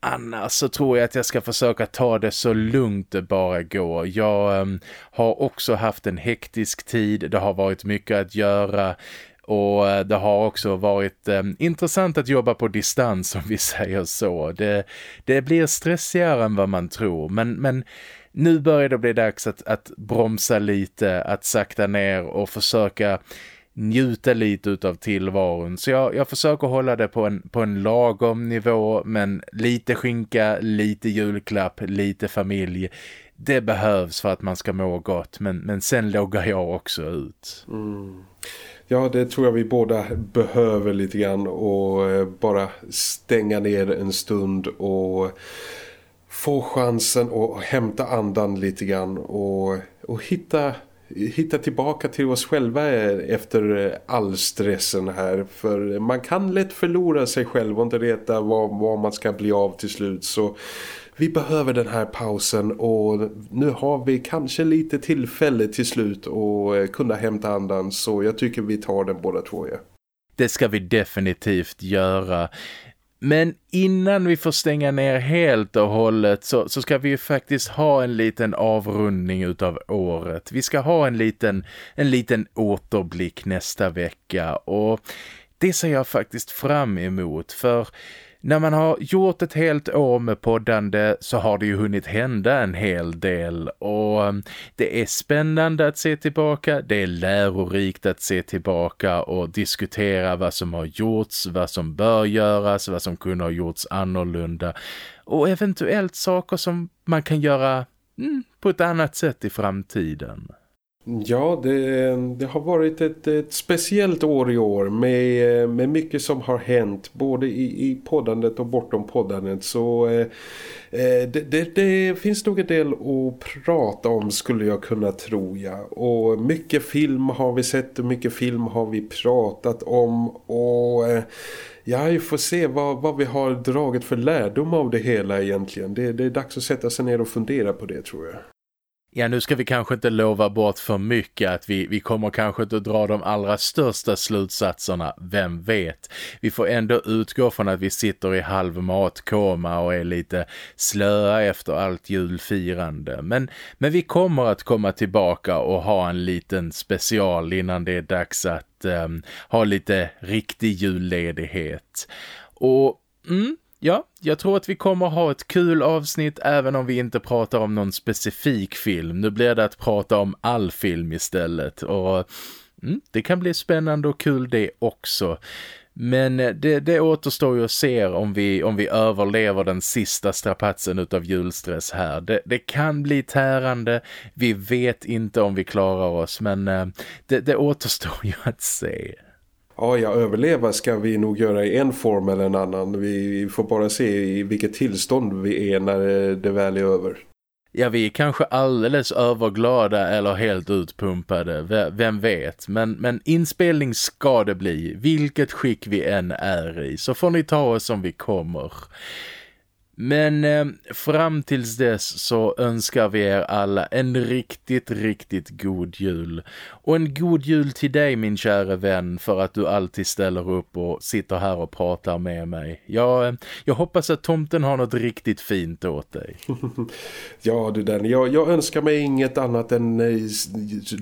[SPEAKER 1] annars så tror jag att jag ska försöka ta det så lugnt det bara går. Jag um, har också haft en hektisk tid, det har varit mycket att göra och eh, det har också varit um, intressant att jobba på distans om vi säger så. Det, det blir stressigare än vad man tror men, men nu börjar det bli dags att, att bromsa lite, att sakta ner och försöka njuta lite utav tillvaron. Så jag, jag försöker hålla det på en, på en lagom nivå men lite skinka, lite julklapp, lite familj. Det behövs för att man ska må gott men, men sen loggar jag också ut.
[SPEAKER 2] Mm. Ja, det tror jag vi båda behöver lite grann och eh, bara stänga ner en stund och få chansen att hämta andan lite grann och, och hitta hitta tillbaka till oss själva efter all stressen här. För man kan lätt förlora sig själv och inte veta vad, vad man ska bli av till slut. Så vi behöver den här pausen och nu har vi kanske lite tillfälle till slut att kunna hämta andan. Så jag tycker vi tar den båda två. Ja.
[SPEAKER 1] Det ska vi definitivt göra. Men innan vi får stänga ner helt och hållet så, så ska vi ju faktiskt ha en liten avrundning utav året. Vi ska ha en liten, en liten återblick nästa vecka och det ser jag faktiskt fram emot för när man har gjort ett helt år med poddande så har det ju hunnit hända en hel del och um, det är spännande att se tillbaka, det är lärorikt att se tillbaka och diskutera vad som har gjorts, vad som bör göras, vad som kunde ha gjorts annorlunda och eventuellt saker som man kan göra mm, på ett annat sätt i framtiden.
[SPEAKER 2] Ja, det, det, har varit ett, ett, speciellt år i år med, med mycket som har hänt både i, i poddandet och bortom poddandet så eh, eh, det, det, det, finns nog en del att prata om skulle jag kunna tro ja. Och mycket film har vi sett och mycket film har vi pratat om och... Eh, Ja, vi får se vad, vad vi har dragit för lärdom av det hela egentligen. Det, det är dags att sätta sig ner och fundera på det tror jag.
[SPEAKER 1] Ja, nu ska vi kanske inte lova bort för mycket att vi, vi kommer kanske inte att dra de allra största slutsatserna, vem vet. Vi får ändå utgå från att vi sitter i halv matkoma och är lite slöa efter allt julfirande. Men, men vi kommer att komma tillbaka och ha en liten special innan det är dags att um, ha lite riktig julledighet. Och mm, Ja, jag tror att vi kommer ha ett kul avsnitt även om vi inte pratar om någon specifik film. Nu blir det att prata om all film istället och mm, det kan bli spännande och kul det också. Men eh, det, det återstår ju att se om vi, om vi överlever den sista strapatsen utav julstress här. Det, det kan bli tärande, vi vet inte om vi klarar oss men eh, det, det återstår ju att se.
[SPEAKER 2] Ja, ja, överleva ska vi nog göra i en form eller en annan. Vi får bara se i vilket tillstånd vi är när det väl är över.
[SPEAKER 1] Ja, vi är kanske alldeles överglada eller helt utpumpade, vem vet. Men, men inspelning ska det bli, vilket skick vi än är i. Så får ni ta oss som vi kommer. Men eh, fram tills dess så önskar vi er alla en riktigt, riktigt god jul. Och en god jul till dig min kära vän för att du alltid ställer upp och sitter här och pratar med mig. Jag, eh, jag hoppas att tomten har något riktigt fint åt dig.
[SPEAKER 2] ja du den, jag, jag, önskar mig inget annat än eh,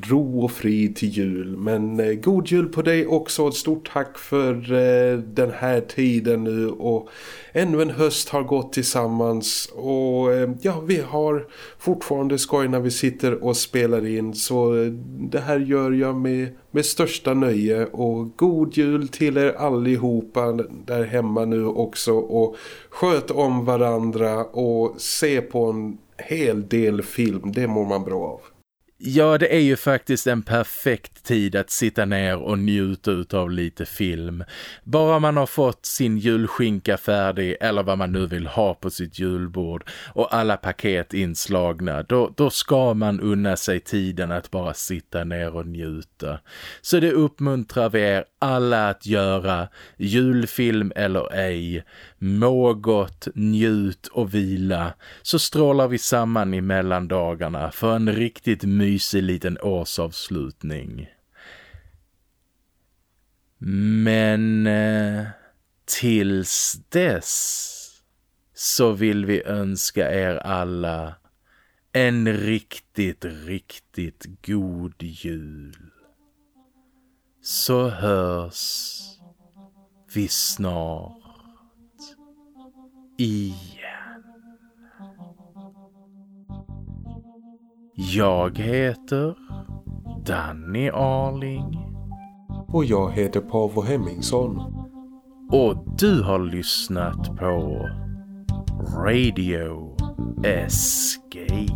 [SPEAKER 2] ro och frid till jul. Men eh, god jul på dig också. Ett stort tack för eh, den här tiden nu och ännu en höst har gått till tillsammans. Och eh, ja, vi har fortfarande skoj när vi sitter och spelar in. Så eh, det här gör jag med, med största nöje. Och god jul till er allihopa där hemma nu också. Och sköt om varandra och se på en hel del film, det mår man bra av.
[SPEAKER 1] Ja, det är ju faktiskt en perfekt tid att sitta ner och njuta av lite film. Bara man har fått sin julskinka färdig eller vad man nu vill ha på sitt julbord och alla paket inslagna, då, då ska man unna sig tiden att bara sitta ner och njuta. Så det uppmuntrar vi er alla att göra, julfilm eller ej. Må gott, njut och vila, så strålar vi samman i mellandagarna för en riktigt mysig liten årsavslutning. Men eh, tills dess så vill vi önska er alla en riktigt, riktigt god jul. Så hörs vi snart igen. Jag heter Danny Arling.
[SPEAKER 2] Och jag heter Pavo Hemmingsson.
[SPEAKER 1] Och du har lyssnat på Radio Escape.